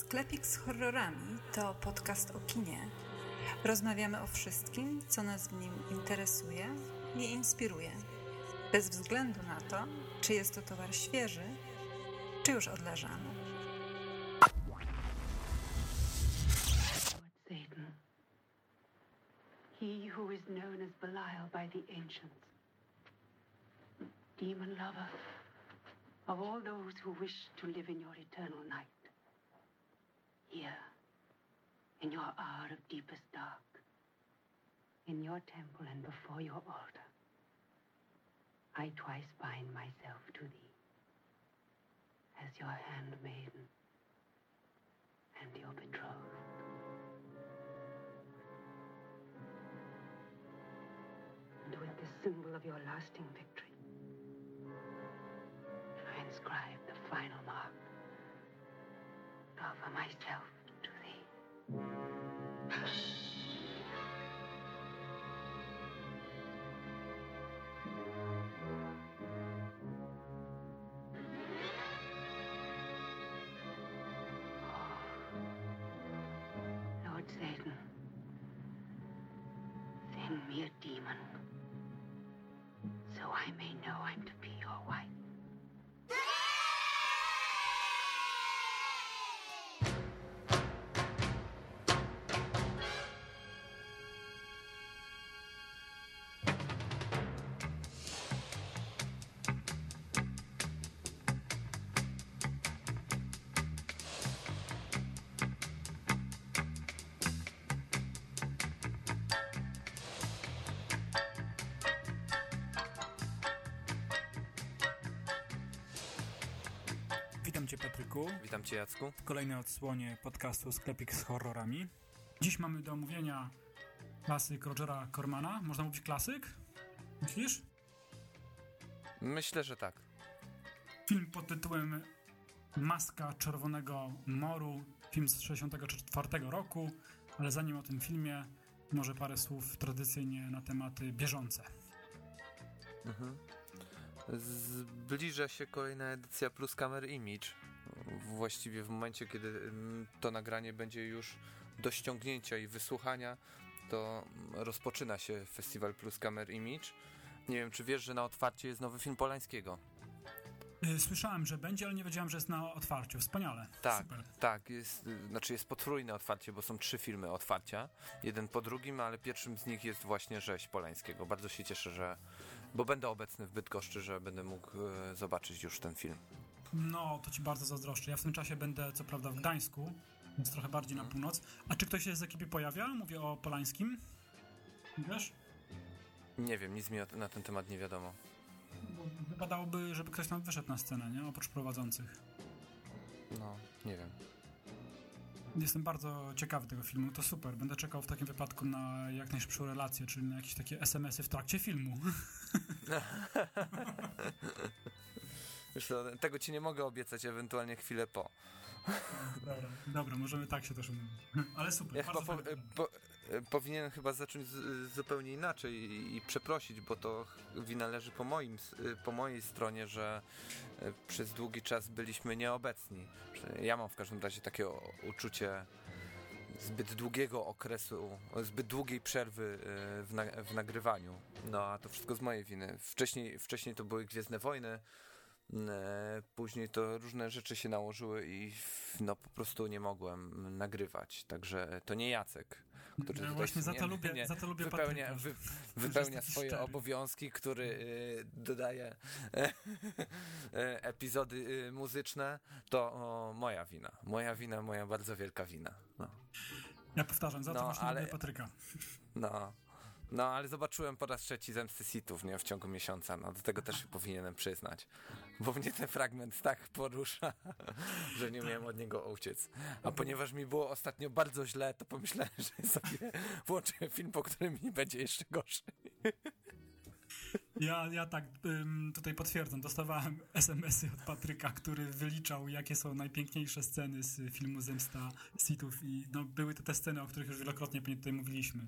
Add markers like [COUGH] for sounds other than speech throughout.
Sklepik z horrorami to podcast o kinie. Rozmawiamy o wszystkim, co nas w nim interesuje i inspiruje. Bez względu na to, czy jest to towar świeży, czy już odleżany. Satan. He who is known as Belial by the ancients. Demon lover of all those who wish to live in your eternal night. Here, in your hour of deepest dark, in your temple and before your altar, I twice bind myself to thee as your handmaiden and your betrothed. And with the symbol of your lasting victory, I inscribe the final mark to offer myself to thee. Witam Cię Patryku Witam Cię Jacku. w kolejnej odsłonie podcastu Sklepik z horrorami. Dziś mamy do omówienia klasyk Rogera Cormana. Można mówić klasyk? Myślisz? Myślę, że tak. Film pod tytułem Maska Czerwonego Moru, film z 1964 roku, ale zanim o tym filmie, może parę słów tradycyjnie na tematy bieżące. Zbliża się kolejna edycja Plus Camera Image. Właściwie w momencie, kiedy mm, to nagranie będzie już do ściągnięcia i wysłuchania, to rozpoczyna się festiwal Plus Camera Image. Nie wiem, czy wiesz, że na otwarcie jest nowy film Polańskiego. Y, Słyszałem, że będzie, ale nie wiedziałem, że jest na otwarciu. Wspaniale. Tak, Super. tak, jest, y, znaczy jest potrójne otwarcie, bo są trzy filmy otwarcia, jeden po drugim, ale pierwszym z nich jest właśnie Rzeź Polańskiego. Bardzo się cieszę, że, bo będę obecny w Bydgoszczy, że będę mógł e, zobaczyć już ten film. No, to ci bardzo zazdroszczę. Ja w tym czasie będę, co prawda, w Gdańsku, więc trochę bardziej na północ. A czy ktoś się z ekipy pojawia? Mówię o Polańskim. Wiesz? Nie wiem, nic mi na ten temat nie wiadomo. Wypadałoby, żeby ktoś tam wyszedł na scenę, nie? Oprócz prowadzących. No, nie wiem. Jestem bardzo ciekawy tego filmu, to super. Będę czekał w takim wypadku na jak najszybszą relację, czyli na jakieś takie SMS-y w trakcie filmu. [LAUGHS] Wiesz co, tego ci nie mogę obiecać, ewentualnie chwilę po. Dobra, dobra, możemy tak się też umówić. Ale super, Ja chyba po, po, powinienem chyba zacząć zupełnie inaczej i, i przeprosić, bo to wina leży po, moim, y, po mojej stronie, że e, przez długi czas byliśmy nieobecni. Ja mam w każdym razie takie uczucie zbyt długiego okresu, zbyt długiej przerwy e, w, na, w nagrywaniu. No a to wszystko z mojej winy. Wcześniej, wcześniej to były Gwiezdne Wojny, Później to różne rzeczy się nałożyły i no po prostu nie mogłem nagrywać. Także to nie Jacek, który tutaj właśnie za to lubię- nie, za to lubię wypełnia, wy, wypełnia swoje szczery. obowiązki, który y, dodaje e, [LAUGHS] e, epizody y, muzyczne. To o, moja wina. Moja wina, moja bardzo wielka wina. No. Ja powtarzam, za to no, właśnie ale- lubię Patryka. No. No, ale zobaczyłem po raz trzeci Zemsty Sithów, nie? W ciągu miesiąca. No, do tego też się powinienem przyznać. Bo mnie ten fragment tak porusza, [LAUGHS] że nie miałem od niego uciec. A ponieważ mi było ostatnio bardzo źle, to pomyślałem, [LAUGHS] że sobie włączę film, po którym mi będzie jeszcze gorzej. Ja, ja tak tutaj potwierdzam. Dostawałem [LAUGHS] SMS-y od Patryka, który wyliczał, jakie są najpiękniejsze sceny z filmu Zemsta Sithów i no, były to te sceny, o których już wielokrotnie tutaj mówiliśmy.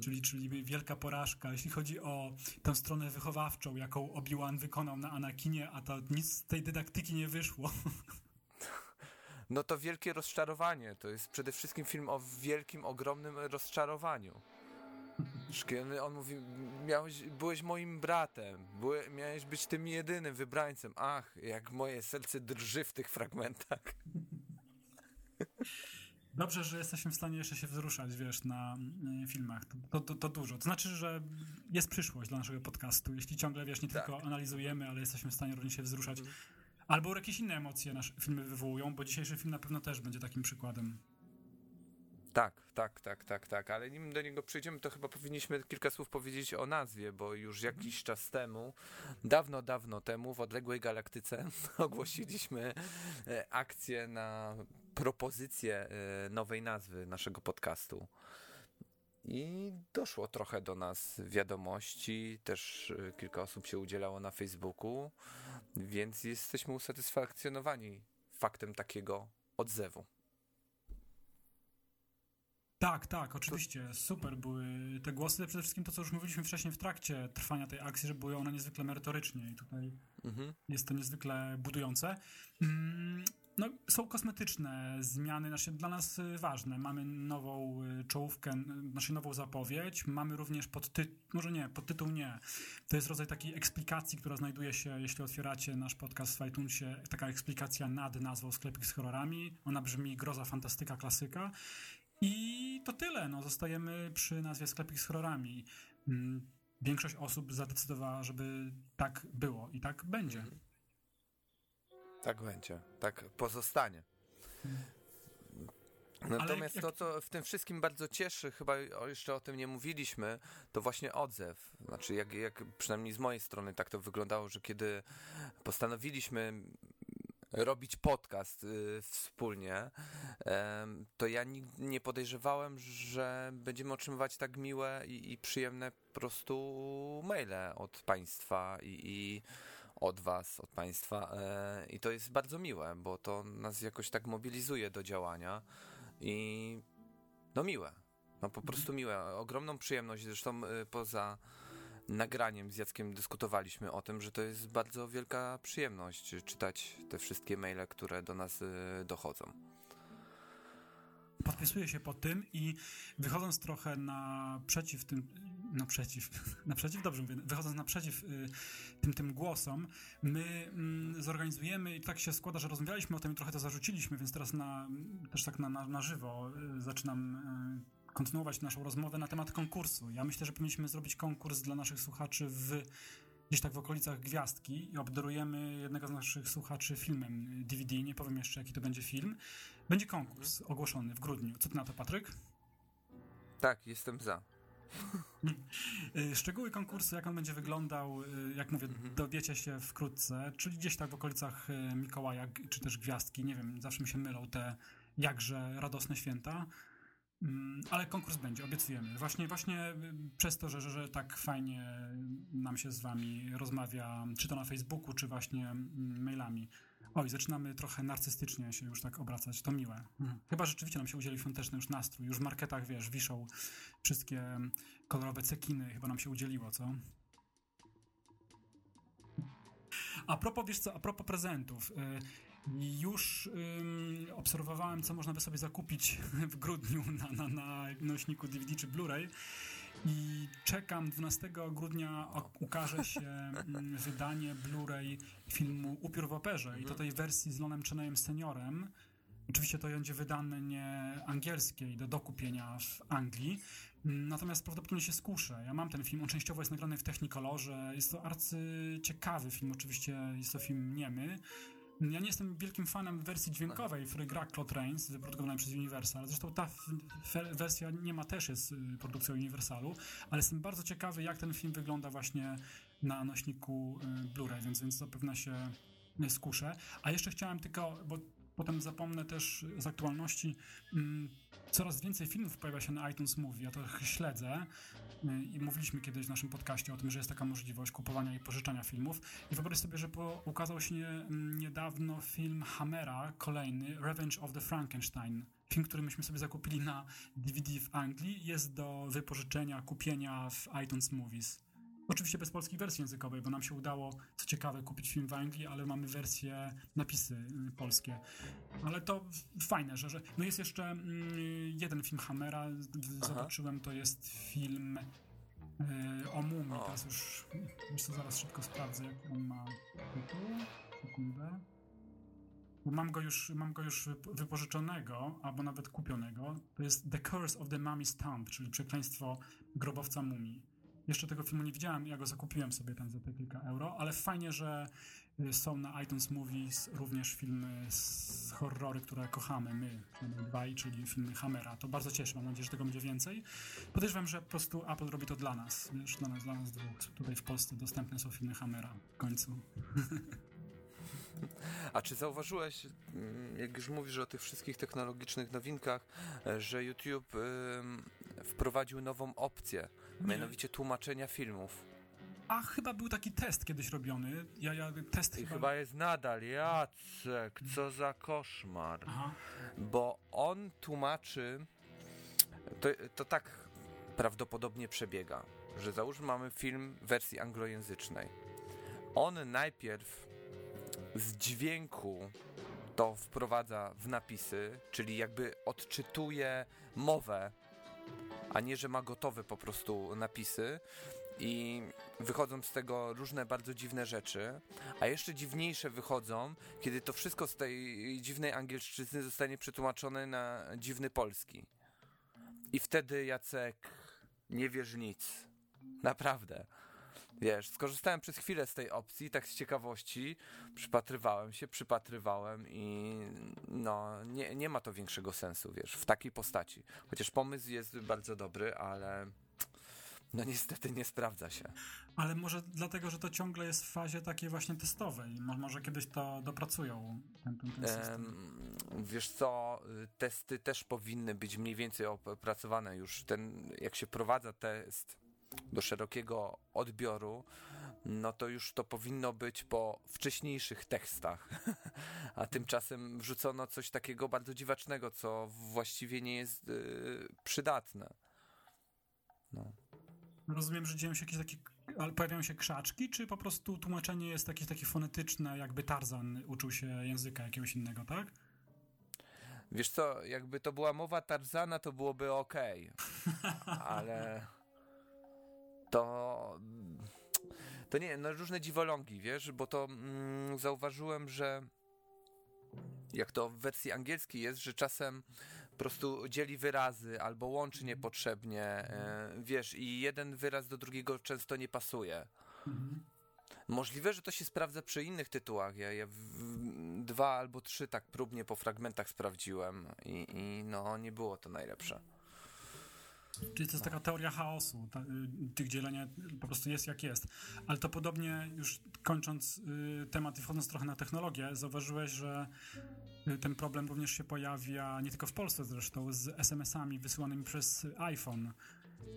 Czyli, czyli wielka porażka, jeśli chodzi o tę stronę wychowawczą, jaką Obi-Wan wykonał na Anakinie, a to nic z tej dydaktyki nie wyszło. [LAUGHS] no to wielkie rozczarowanie. To jest przede wszystkim film o wielkim, ogromnym rozczarowaniu. Kiedy on mówi, miałeś, byłeś moim bratem, miałeś być tym jedynym wybrańcem. Ach, jak moje serce drży w tych fragmentach. [LAUGHS] Dobrze, że jesteśmy w stanie jeszcze się wzruszać, wiesz, na y, filmach. To, to, to, dużo. To znaczy, że jest przyszłość dla naszego podcastu. Jeśli ciągle, wiesz, nie tak. tylko analizujemy, ale jesteśmy w stanie również się wzruszać. Mhm. Albo jakieś inne emocje nasze filmy wywołują, bo dzisiejszy film na pewno też będzie takim przykładem. Tak, tak, tak, tak, tak, ale nim do niego przejdziemy, to chyba powinniśmy kilka słów powiedzieć o nazwie, bo już jakiś czas temu, dawno, dawno temu, w odległej galaktyce [LAUGHS] ogłosiliśmy e, akcję na propozycję e, nowej nazwy naszego podcastu. I doszło trochę do nas wiadomości, też e, kilka osób się udzielało na Facebooku, więc jesteśmy usatysfakcjonowani faktem takiego odzewu. Tak, tak, oczywiście. Super były te głosy. Przede wszystkim to, co już mówiliśmy wcześniej w trakcie trwania tej akcji, że były one niezwykle merytorycznie i tutaj mhm. jest to niezwykle budujące. No, są kosmetyczne zmiany, znaczy dla nas ważne. Mamy nową y, czołówkę, znaczy nową zapowiedź. Mamy również podtytuł, może nie, podtytuł nie. To jest rodzaj takiej eksplikacji, która znajduje się, jeśli otwieracie nasz podcast w iTunesie, taka eksplikacja nad nazwą Sklepik z horrorami. Ona brzmi Groza Fantastyka Klasyka. I to tyle. No, zostajemy przy nazwie sklepik z horrorami. Mm, większość osób zadecydowała, żeby tak było i tak będzie. Tak będzie, tak pozostanie. Natomiast jak, jak... to, co w tym wszystkim bardzo cieszy, chyba jeszcze o tym nie mówiliśmy, to właśnie odzew. Znaczy, jak, jak przynajmniej z mojej strony tak to wyglądało, że kiedy postanowiliśmy robić podcast y, wspólnie, y, to ja nie podejrzewałem, że będziemy otrzymywać tak miłe i, i przyjemne po prostu maile od Państwa i, i od Was, od Państwa. Y, I to jest bardzo miłe, bo to nas jakoś tak mobilizuje do działania i no miłe. No po prostu miłe. Ogromną przyjemność, zresztą y, poza nagraniem z Jackiem dyskutowaliśmy o tym, że to jest bardzo wielka przyjemność czytać te wszystkie maile, które do nas y, dochodzą. Podpisuję się po tym i wychodząc trochę naprzeciw tym, naprzeciw, [LAUGHS] naprzeciw, dobrze mówię, wychodząc naprzeciw y, tym, tym głosom, my mm, zorganizujemy i tak się składa, że rozmawialiśmy o tym i trochę to zarzuciliśmy, więc teraz na, też tak na, na, na żywo y, zaczynam kontynuować naszą rozmowę na temat konkursu. Ja myślę, że powinniśmy zrobić konkurs dla naszych słuchaczy w gdzieś tak w okolicach Gwiazdki i obdarujemy jednego z naszych słuchaczy filmem DVD, nie powiem jeszcze jaki to będzie film. Będzie konkurs ogłoszony w grudniu. Co ty na to, Patryk? Tak, jestem za. Y, szczegóły konkursu, jak on będzie wyglądał, y, jak mówię, mhm. dowiecie się wkrótce, czyli gdzieś tak w okolicach y, Mikołaja, czy też Gwiazdki, nie wiem, zawsze mi się mylą te jakże radosne święta. Mm, ale konkurs będzie, obiecujemy. Właśnie, właśnie y, przez to, że, że, że tak fajnie nam się z wami rozmawia, czy to na Facebooku, czy właśnie mm, mailami. Oj, zaczynamy trochę narcystycznie się już tak obracać, to miłe. Mhm. Chyba rzeczywiście nam się udzieli świąteczny już nastrój. Już w marketach, wiesz, wiszą wszystkie kolorowe cekiny, chyba nam się udzieliło, co? A propos, wiesz co, a propos prezentów. Y, już ym, obserwowałem, co można by sobie zakupić w grudniu na, na, na nośniku DVD czy Blu-ray i czekam 12 grudnia ukaże się [LAUGHS] wydanie Blu-ray filmu Upiór w operze i to tej wersji z Lonem Cheneyem seniorem. Oczywiście to będzie wydane nie angielskiej do dokupienia w Anglii, natomiast prawdopodobnie się skuszę. Ja mam ten film, on częściowo jest nagrany w Technicolorze. Jest to arcyciekawy film, oczywiście jest to film niemy. Ja nie jestem wielkim fanem wersji dźwiękowej, w której gra Claude Rains, wyprodukowanej przez Universal. Zresztą ta wersja nie ma też jest y, produkcją Universalu, ale jestem bardzo ciekawy, jak ten film wygląda właśnie na nośniku y, Blu-ray, więc, więc zapewne się skuszę. A jeszcze chciałem tylko, bo potem zapomnę też z aktualności, mm, coraz więcej filmów pojawia się na iTunes Movie, ja to śledzę i mówiliśmy kiedyś w naszym podcaście o tym, że jest taka możliwość kupowania i pożyczania filmów. I wyobraź sobie, że po, ukazał się mm, niedawno film Hammera, kolejny, Revenge of the Frankenstein. Film, który myśmy sobie zakupili na DVD w Anglii, jest do wypożyczenia, kupienia w iTunes Movies. Oczywiście bez polskiej wersji językowej, bo nam się udało, co ciekawe, kupić film w Anglii, ale mamy wersję, napisy y, polskie. Ale to fajne, że, że no jest jeszcze mm, jeden film Hammera, zobaczyłem, to jest film y, o mumii. O. Teraz już, wiesz co, zaraz szybko sprawdzę, jak on ma tytuł. Sekundę. Bo mam go już, mam go już wyp- wypożyczonego, albo nawet kupionego. To jest The Curse of the Mummy's Tomb, czyli przekleństwo grobowca mumii. Jeszcze tego filmu nie widziałem, ja go zakupiłem sobie tam za te kilka euro, ale fajnie, że y, są na iTunes Movies również filmy z horrory, które kochamy my, dwaj, czyli filmy Hammera. To bardzo cieszy, mam nadzieję, że tego będzie więcej. Podejrzewam, że po prostu Apple robi to dla nas, wiesz, dla nas, dla nas dwóch. Tutaj w Polsce dostępne są filmy Hammera w końcu. [LAUGHS] A czy zauważyłeś, mm, jak już mówisz o tych wszystkich technologicznych nowinkach, e, że YouTube wprowadził nową opcję, Nie. mianowicie tłumaczenia filmów. A chyba był taki test kiedyś robiony. Ja, ja test I chyba... chyba jest nadal, Jacek, co za koszmar. Aha. Bo on tłumaczy, to, to tak prawdopodobnie przebiega, że załóżmy mamy film w wersji anglojęzycznej. On najpierw z dźwięku to wprowadza w napisy, czyli jakby odczytuje mowę, a nie, że ma gotowe po prostu napisy i wychodzą z tego różne bardzo dziwne rzeczy, a jeszcze dziwniejsze wychodzą, kiedy to wszystko z tej dziwnej angielszczyzny zostanie przetłumaczone na dziwny polski. I wtedy Jacek nie wiesz nic. Naprawdę. Wiesz, skorzystałem przez chwilę z tej opcji, tak z ciekawości, przypatrywałem się, przypatrywałem i no, nie, nie ma to większego sensu, wiesz, w takiej postaci. Chociaż pomysł jest bardzo dobry, ale no niestety nie sprawdza się. Ale może dlatego, że to ciągle jest w fazie takiej właśnie testowej. Mo- Może kiedyś to dopracują, ten, ten, ten system. Em, wiesz co, testy też powinny być mniej więcej opracowane już. Ten, jak się prowadza test do szerokiego odbioru, no to już to powinno być po wcześniejszych tekstach. [LAUGHS] A tymczasem wrzucono coś takiego bardzo dziwacznego, co właściwie nie jest y, przydatne. No. Rozumiem, że dzieją się jakieś takie, ale pojawiają się krzaczki, czy po prostu tłumaczenie jest jakieś takie fonetyczne, jakby Tarzan uczył się języka jakiegoś innego, tak? Wiesz co, jakby to była mowa Tarzana, to byłoby ok. [LAUGHS] Ale to. To nie, no różne dziwolągi, wiesz, bo to mm, zauważyłem, że jak to w wersji angielskiej jest, że czasem po prostu dzieli wyrazy albo łączy niepotrzebnie, e, wiesz, i jeden wyraz do drugiego często nie pasuje. Mhm. Możliwe, że to się sprawdza przy innych tytułach. Ja, ja w, w, dwa albo trzy tak próbnie po fragmentach sprawdziłem i, i no nie było to najlepsze. Czyli to jest taka teoria chaosu, ta, y, tych dzielenia po prostu jest jak jest. Ale to podobnie, już kończąc y, temat i wchodząc trochę na technologię, zauważyłeś, że y, ten problem również się pojawia nie tylko w Polsce zresztą, z SMS-ami wysyłanymi przez iPhone.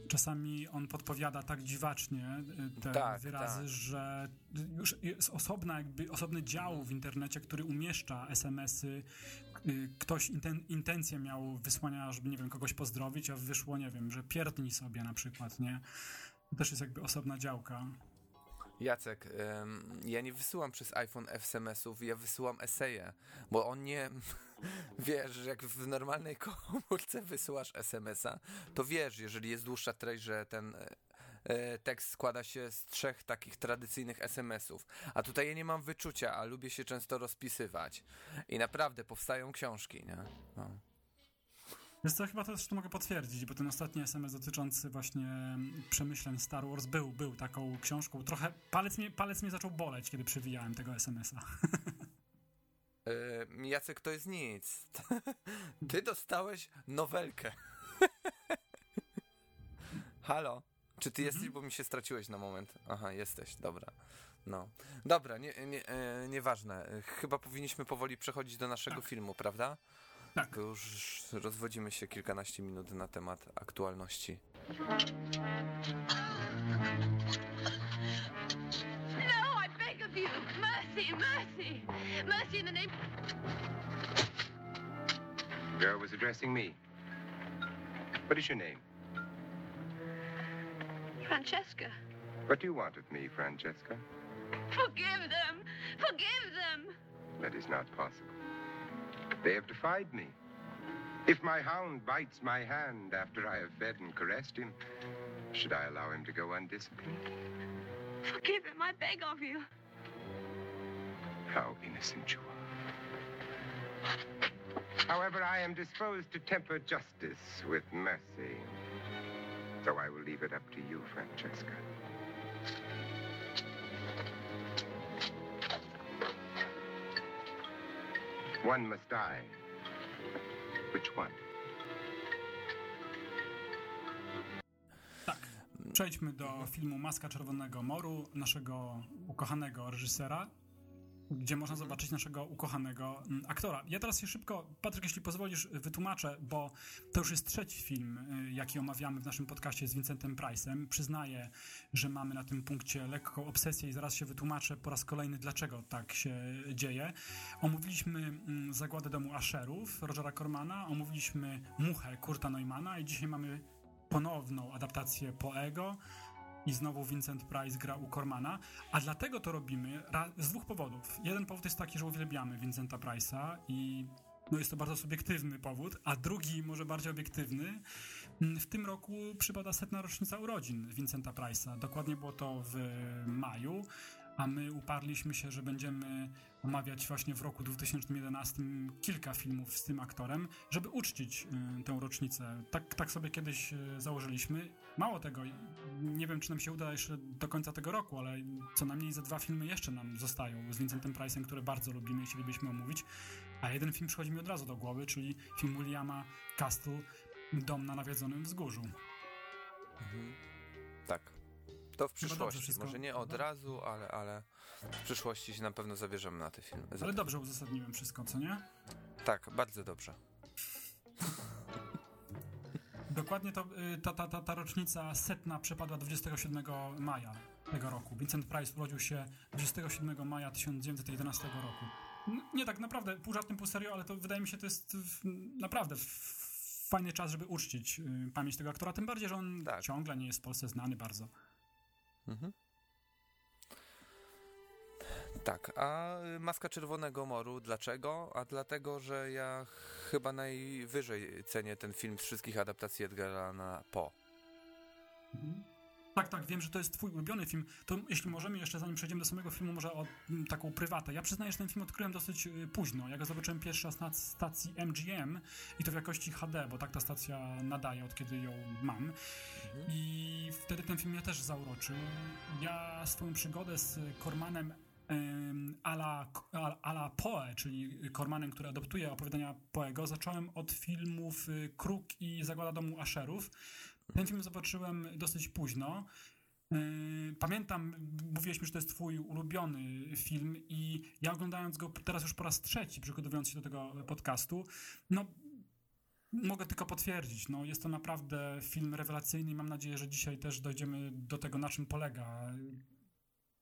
Czasami on podpowiada tak dziwacznie te Tak, wyrazy, tak. że już jest osobna, jakby osobny dział w internecie, który umieszcza SMS-y. Y, Ktoś inten, intencję miał wysłania, żeby, nie wiem, kogoś pozdrowić, a wyszło, nie wiem, że pierdnij sobie na przykład, nie? To też jest jakby osobna działka. Jacek, em, ja nie wysyłam przez iPhone SMS-ów, ja wysyłam eseje, bo on nie. [LAUGHS] Wiesz, jak w normalnej komórce wysyłasz SMS-a, to wiesz, jeżeli jest dłuższa treść, że ten tekst składa się z trzech takich tradycyjnych SMS-ów. A tutaj ja nie mam wyczucia, a lubię się często rozpisywać. I naprawdę powstają książki, nie? No. Wiesz co, chyba to to mogę potwierdzić, bo ten ostatni SMS dotyczący właśnie przemyśleń Star Wars był, był taką książką. Trochę palec mnie, palec mnie zaczął boleć, kiedy przewijałem tego SMS-a. [LAUGHS] E, Jacek, to jest nic. [LAUGHS] Ty dostałeś nowelkę. [LAUGHS] Halo? Czy ty jesteś, bo mi się straciłeś na moment? Aha, jesteś, dobra. No. Dobra, nie, nie, e, nieważne. Chyba powinniśmy powoli przechodzić do naszego filmu, prawda? Tak. Już rozwodzimy się kilkanaście minut na temat aktualności. No, I beg of you. Mercy, mercy. Mercy in the name. Girl was addressing me. What is your name? Francesca. What do you want of me, Francesca? Forgive them! Forgive them! That is not possible. They have defied me. If my hound bites my hand after I have fed and caressed him, should I allow him to go undisciplined? Forgive him, I beg of you. How innocent you are. However, I am disposed to temper justice with mercy. So I will leave it up to you, Francesca. One must die. Which one? Tak. Przejdźmy do filmu Maska Czerwonego Moru, naszego ukochanego reżysera, gdzie można zobaczyć naszego ukochanego mm, aktora. Ja teraz się szybko, Patryk, jeśli pozwolisz, wytłumaczę, bo to już jest trzeci film, y, jaki omawiamy w naszym podcaście z Vincentem Price'em. Przyznaję, że mamy na tym punkcie lekką obsesję i zaraz się wytłumaczę po raz kolejny, dlaczego tak się dzieje. Omówiliśmy mm, Zagładę domu Asherów Rogera Cormana, omówiliśmy Muchę Kurta Neumana i dzisiaj mamy ponowną adaptację Poego i znowu Vincent Price gra u Cormana, a dlatego to robimy z dwóch powodów. Jeden powód jest taki, że uwielbiamy Vincenta Price'a i no jest to bardzo subiektywny powód, a drugi, może bardziej obiektywny, mm, w tym roku przypada setna rocznica urodzin Vincenta Price'a. Dokładnie było to w maju, a my uparliśmy się, że będziemy omawiać właśnie w roku 2011 kilka filmów z tym aktorem, żeby uczcić y, tę rocznicę. Tak, tak sobie kiedyś y, założyliśmy. Mało tego, nie wiem, czy nam się uda jeszcze do końca tego roku, ale co najmniej ze dwa filmy jeszcze nam zostają z Vincentem Price'em, które bardzo lubimy i chcielibyśmy omówić. A jeden film przychodzi mi od razu do głowy, czyli film Williama Castle, Dom na nawiedzonym wzgórzu. Tak. To w przyszłości. Może nie od razu, ale, ale w przyszłości się na pewno zabierzemy na te filmy. Ale dobrze uzasadniłem wszystko, co nie? Tak, bardzo dobrze. Dokładnie to, y, ta, ta, ta, ta rocznica setna przepadła 27 maja tego roku. Vincent Price urodził się 27 maja 1911 roku. Nie tak naprawdę, pół żartem, pół serio, ale to wydaje mi się, to jest naprawdę fajny czas, żeby uczcić y, pamięć tego aktora, tym bardziej, że on Tak. ciągle nie jest w Polsce znany bardzo. Mhm. Tak, a y, Maska Czerwonego Moru, dlaczego? A dlatego, że ja chyba najwyżej cenię ten film z wszystkich adaptacji Edgara Allana Poe. Tak, tak, wiem, że to jest twój ulubiony film. To jeśli możemy jeszcze, zanim przejdziemy do samego filmu, może o taką prywatę. Ja przyznaję, że ten film odkryłem dosyć y, późno. Ja go zobaczyłem pierwszy raz na stacji MGM i to w jakości HD, bo tak ta stacja nadaje, od kiedy ją mam. I wtedy ten film mnie też zauroczył. Ja swoją przygodę z Cormanem em, ala, ala, Poe, czyli Cormanem, który adoptuje opowiadania Poego, zacząłem od filmów y, Kruk i Zagłada domu Asherów. Ten film zobaczyłem dosyć późno. Yy, Pamiętam, mówiliśmy, że to jest twój ulubiony film i ja oglądając go teraz już po raz trzeci, przygotowując się do tego podcastu, no mogę tylko potwierdzić, no jest to naprawdę film rewelacyjny i mam nadzieję, że dzisiaj też dojdziemy do tego, na czym polega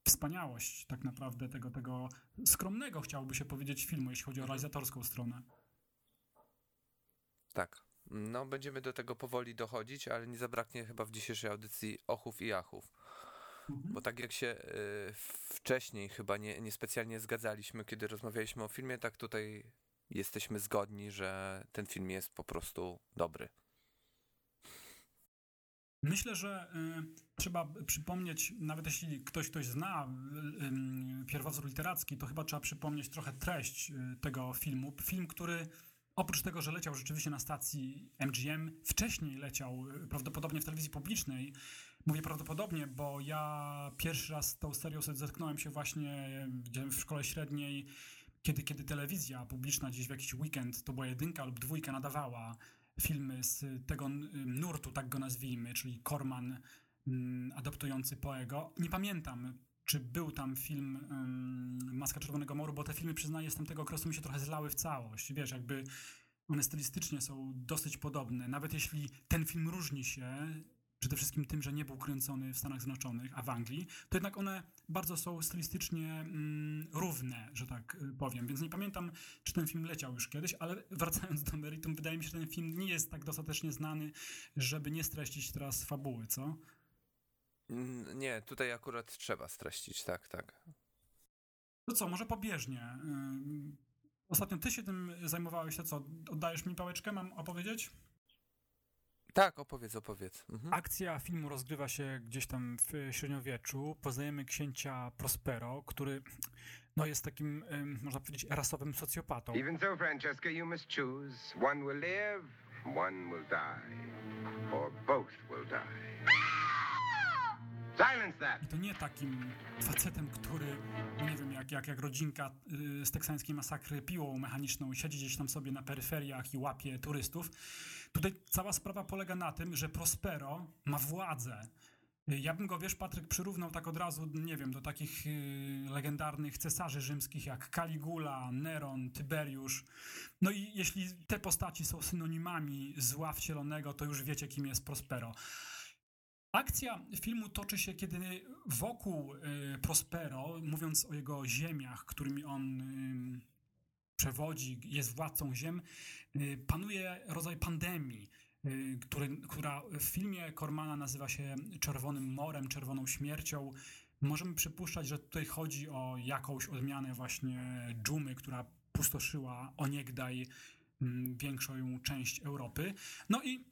wspaniałość tak naprawdę tego, tego skromnego, chciałoby się powiedzieć, filmu, jeśli chodzi o realizatorską stronę. Tak. No, będziemy do tego powoli dochodzić, ale nie zabraknie chyba w dzisiejszej audycji ochów i achów. Mhm. Bo tak jak się y, wcześniej chyba nie, niespecjalnie zgadzaliśmy, kiedy rozmawialiśmy o filmie, tak tutaj jesteśmy zgodni, że ten film jest po prostu dobry. Myślę, że y, trzeba przypomnieć, nawet jeśli ktoś ktoś zna y, y, pierwowzór literacki, to chyba trzeba przypomnieć trochę treść y, tego filmu. Film, który oprócz tego, że leciał rzeczywiście na stacji MGM, wcześniej leciał y, prawdopodobnie w telewizji publicznej. Mówię prawdopodobnie, bo ja pierwszy raz z tą serią zetknąłem się właśnie w szkole średniej, kiedy, kiedy telewizja publiczna gdzieś w jakiś weekend, to była jedynka lub dwójka, nadawała filmy z tego n- nurtu, tak go nazwijmy, czyli Corman mm, adaptujący Poego. Nie pamiętam, czy był tam film ym, Maska Czerwonego Moru, bo te filmy, przyznaję, z tamtego okresu mi się trochę zlały w całość. Wiesz, jakby one stylistycznie są dosyć podobne. Nawet jeśli ten film różni się przede wszystkim tym, że nie był kręcony w Stanach Zjednoczonych, a w Anglii, to jednak one bardzo są stylistycznie mm, równe, że tak y, powiem. Więc nie pamiętam, czy ten film leciał już kiedyś, ale [LAUGHS] wracając do meritum, wydaje mi się, że ten film nie jest tak dostatecznie znany, żeby nie streścić teraz fabuły, co? Mm, Nie, tutaj akurat trzeba streścić, tak, tak. To co, może pobieżnie. Ym, Ostatnio ty się tym zajmowałeś, to co, oddajesz mi pałeczkę, mam opowiedzieć? Tak, opowiedz, opowiedz. Mhm. Akcja filmu rozgrywa się gdzieś tam w średniowieczu. Poznajemy księcia Prospero, który no, jest takim, można powiedzieć, rasowym socjopatą. Even so, Francesca, you must choose. One will live, one will die. Or both will die. I to nie takim facetem, który, no nie wiem, jak, jak, jak rodzinka y, z teksańskiej masakry piłą mechaniczną siedzi gdzieś tam sobie na peryferiach i łapie turystów. Tutaj cała sprawa polega na tym, że Prospero ma władzę. Y, Ja bym go, wiesz, Patryk, przyrównał tak od razu, nie wiem, do takich y, legendarnych cesarzy rzymskich jak Caligula, Neron, Tyberiusz. No i jeśli te postaci są synonimami zła wcielonego, to już wiecie, kim jest Prospero. Akcja filmu toczy się, kiedy wokół y, Prospero, mówiąc o jego ziemiach, którymi on y, przewodzi, jest władcą ziem, y, panuje rodzaj pandemii, który, która w filmie Kormana nazywa się Czerwonym Morem, Czerwoną Śmiercią. Możemy przypuszczać, że tutaj chodzi o jakąś odmianę właśnie dżumy, która pustoszyła oniegdaj mm, większą część Europy. No i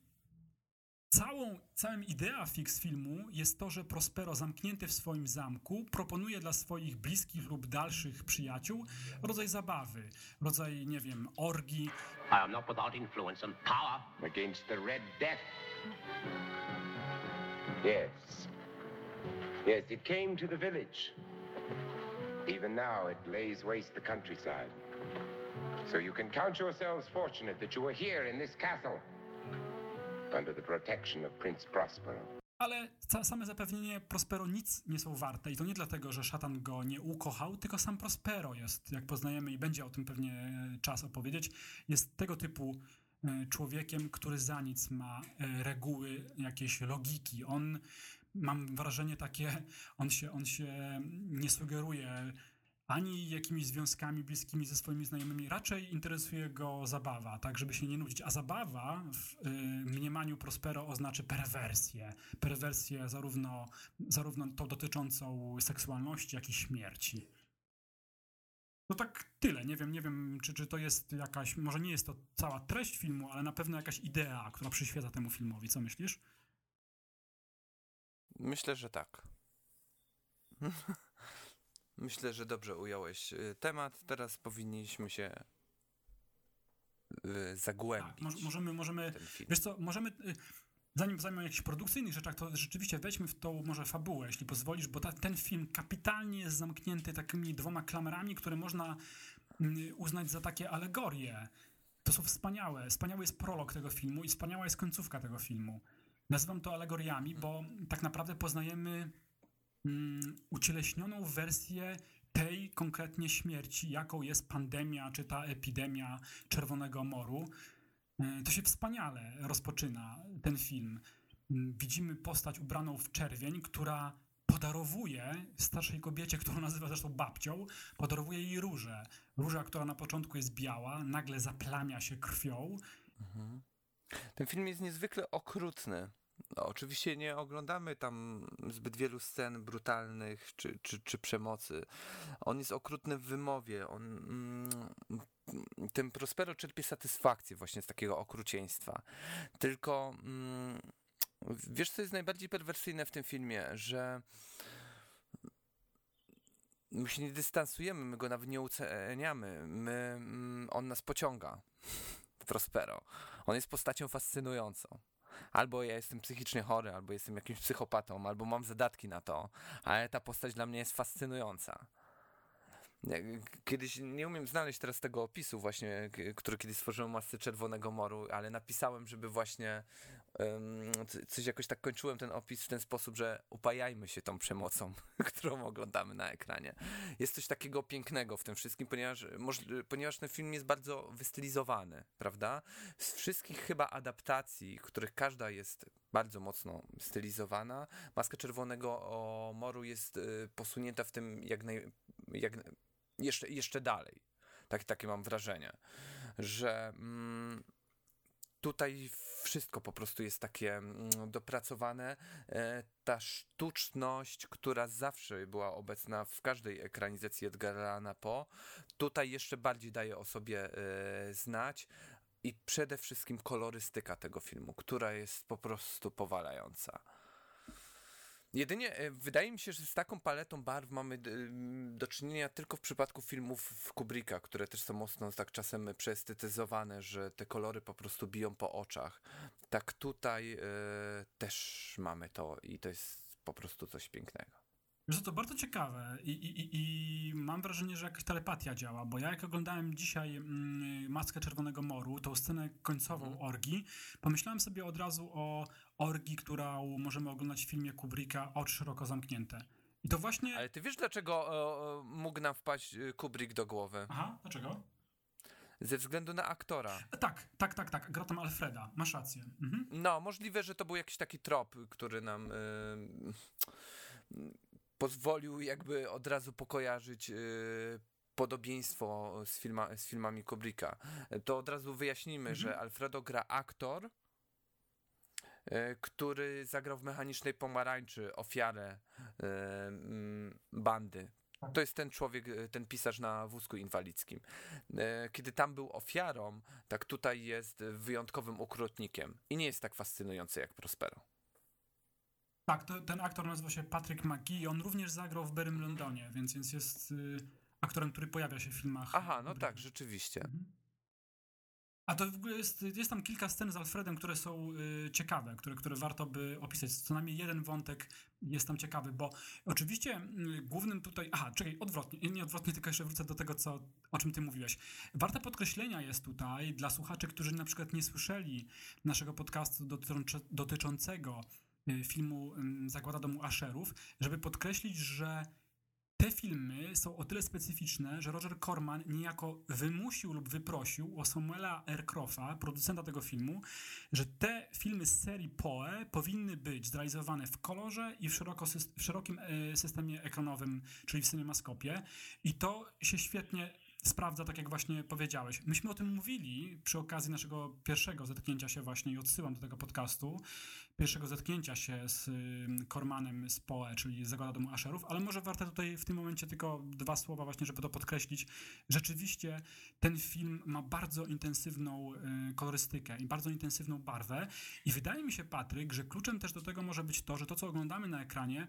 Całą, całym idea fix filmu jest to, że Prospero zamknięty w swoim zamku proponuje dla swoich bliskich lub dalszych przyjaciół rodzaj zabawy, rodzaj, nie wiem, orgi, I am not without influence and power. Against the Red Death. Yes. Yes, it came to the village. Even now, it lays waste the countryside. So you can count yourselves fortunate that you are here in this castle. Under the protection of Prince Prospero. ale same zapewnienie Prospero nic nie są warte i to nie dlatego, że szatan go nie ukochał, tylko sam Prospero jest, jak poznajemy i będzie o tym pewnie e, czas opowiedzieć, jest tego typu e, człowiekiem, który za nic ma e, reguły, jakieś logiki. On, mam wrażenie takie, on się, on się nie sugeruje ani jakimiś związkami bliskimi ze swoimi znajomymi. Raczej interesuje go zabawa, tak żeby się nie nudzić. A zabawa w y, mniemaniu Prospero oznacza perwersję. Perwersję zarówno, zarówno tą dotyczącą seksualności, jak i śmierci. No tak tyle. Nie wiem, nie wiem czy, czy to jest jakaś, może nie jest to cała treść filmu, ale na pewno jakaś idea, która przyświeca temu filmowi. Co myślisz? Myślę, że tak. [LAUGHS] Myślę, że dobrze ująłeś y, temat. Teraz powinniśmy się y, zagłębić Tak, może, możemy, możemy. Wiesz co, możemy, y, zanim zajmę o jakichś produkcyjnych rzeczach, to rzeczywiście wejdźmy w tą może fabułę, jeśli pozwolisz, bo ta, ten film kapitalnie jest zamknięty takimi dwoma klamerami, które można mm, uznać za takie alegorie. To są wspaniałe. Wspaniały jest prolog tego filmu i wspaniała jest końcówka tego filmu. Nazywam to alegoriami, bo tak naprawdę poznajemy mm, ucieleśnioną wersję tej konkretnie śmierci, jaką jest pandemia, czy ta epidemia Czerwonego Moru. E, To się wspaniale rozpoczyna ten film. Mm, Widzimy postać ubraną w czerwień, która podarowuje starszej kobiecie, którą nazywa zresztą babcią, podarowuje jej różę. Róża, która na początku jest biała, nagle zaplamia się krwią. Ten film jest niezwykle okrutny. No, oczywiście nie oglądamy tam zbyt wielu scen brutalnych czy, czy, czy przemocy. On jest okrutny w wymowie. On, mm, ten Prospero czerpie satysfakcję właśnie z takiego okrucieństwa. Tylko mm, wiesz, co jest najbardziej perwersyjne w tym filmie? Że my się nie dystansujemy, my go nawet nie uceniamy. My, mm, on nas pociąga. [LAUGHS] Prospero. On jest postacią fascynującą. Albo ja jestem psychicznie chory, albo jestem jakimś psychopatą, albo mam zadatki na to, ale ta postać dla mnie jest fascynująca. Kiedyś nie umiem znaleźć teraz tego opisu właśnie, który kiedyś stworzyłem masce Czerwonego Moru, ale napisałem, żeby właśnie coś jakoś tak kończyłem ten opis w ten sposób, że upajajmy się tą przemocą, [LAUGHS] którą oglądamy na ekranie. Jest coś takiego pięknego w tym wszystkim, ponieważ, ponieważ ten film jest bardzo wystylizowany, prawda? Z wszystkich chyba adaptacji, których każda jest bardzo mocno stylizowana, Maska Czerwonego Moru jest y, posunięta w tym jak, naj, jak jeszcze, jeszcze dalej. Tak, takie mam wrażenie, że mm, tutaj wszystko po prostu jest takie mm, dopracowane. E, ta sztuczność, która zawsze była obecna w każdej ekranizacji Edgara Allana Poe, tutaj jeszcze bardziej daje o sobie e, znać. I przede wszystkim kolorystyka tego filmu, która jest po prostu powalająca. Jedynie e, wydaje mi się, że z taką paletą barw mamy do czynienia tylko w przypadku filmów Kubricka, które też są mocno tak czasem przeestetyzowane, że te kolory po prostu biją po oczach. Tak tutaj y, też mamy to i to jest po prostu coś pięknego. Wiesz, to bardzo ciekawe I, i, i, mam wrażenie, że jakaś telepatia działa, bo ja jak oglądałem dzisiaj mm, Maskę Czerwonego Moru, tą scenę końcową mhm. orgi, pomyślałem sobie od razu o orgi, którą możemy oglądać w filmie Kubricka Oczy szeroko zamknięte. I to właśnie... Ale ty wiesz, dlaczego o, mógł nam wpaść y, Kubrick do głowy? Aha, dlaczego? Ze względu na aktora. Tak, tak, tak, tak. Gra tam Alfreda. Masz rację. Mhm. No, możliwe, że to był jakiś taki trop, który nam... Yy pozwolił jakby od razu pokojarzyć yy, podobieństwo z, filma, z filmami Kubricka. To od razu wyjaśnimy, mhm. że Alfredo gra aktor, yy, który zagrał w Mechanicznej Pomarańczy ofiarę yy, bandy. Tak. To jest ten człowiek, y, ten pisarz na wózku inwalidzkim. Y, kiedy tam był ofiarą, tak tutaj jest wyjątkowym okrutnikiem i nie jest tak fascynujący jak Prospero. Tak, to, ten aktor nazywa się Patrick McGee i on również zagrał w Berym Londonie, więc, więc jest y, aktorem, który pojawia się w filmach. Aha, no tak, rzeczywiście. Mhm. A to w ogóle jest, jest tam kilka scen z Alfredem, które są y, ciekawe, które, które warto by opisać. Co najmniej jeden wątek jest tam ciekawy, bo oczywiście y, głównym tutaj... Aha, czekaj, odwrotnie, nie odwrotnie, tylko jeszcze wrócę do tego, co, o czym ty mówiłeś. Warte podkreślenia jest tutaj dla słuchaczy, którzy na przykład nie słyszeli naszego podcastu dotyczącego Y, filmu Zagłada Domu Asherów, żeby podkreślić, że te filmy są o tyle specyficzne, że Roger Corman niejako wymusił lub wyprosił o Samuela Aircrofta, producenta tego filmu, że te filmy z serii Poe powinny być zrealizowane w kolorze i w, szeroko, w szerokim e, systemie ekranowym, czyli w cinemaskopie. I to się świetnie sprawdza, tak jak właśnie powiedziałeś. Myśmy o tym mówili przy okazji naszego pierwszego zetknięcia się właśnie i odsyłam do tego podcastu, pierwszego zetknięcia się z Kormanem z Poe, czyli Zagłada Domu Asherów, ale może warto tutaj w tym momencie tylko dwa słowa właśnie, żeby to podkreślić. Rzeczywiście ten film ma bardzo intensywną y, kolorystykę i bardzo intensywną barwę i wydaje mi się, Patryk, że kluczem też do tego może być to, że to, co oglądamy na ekranie,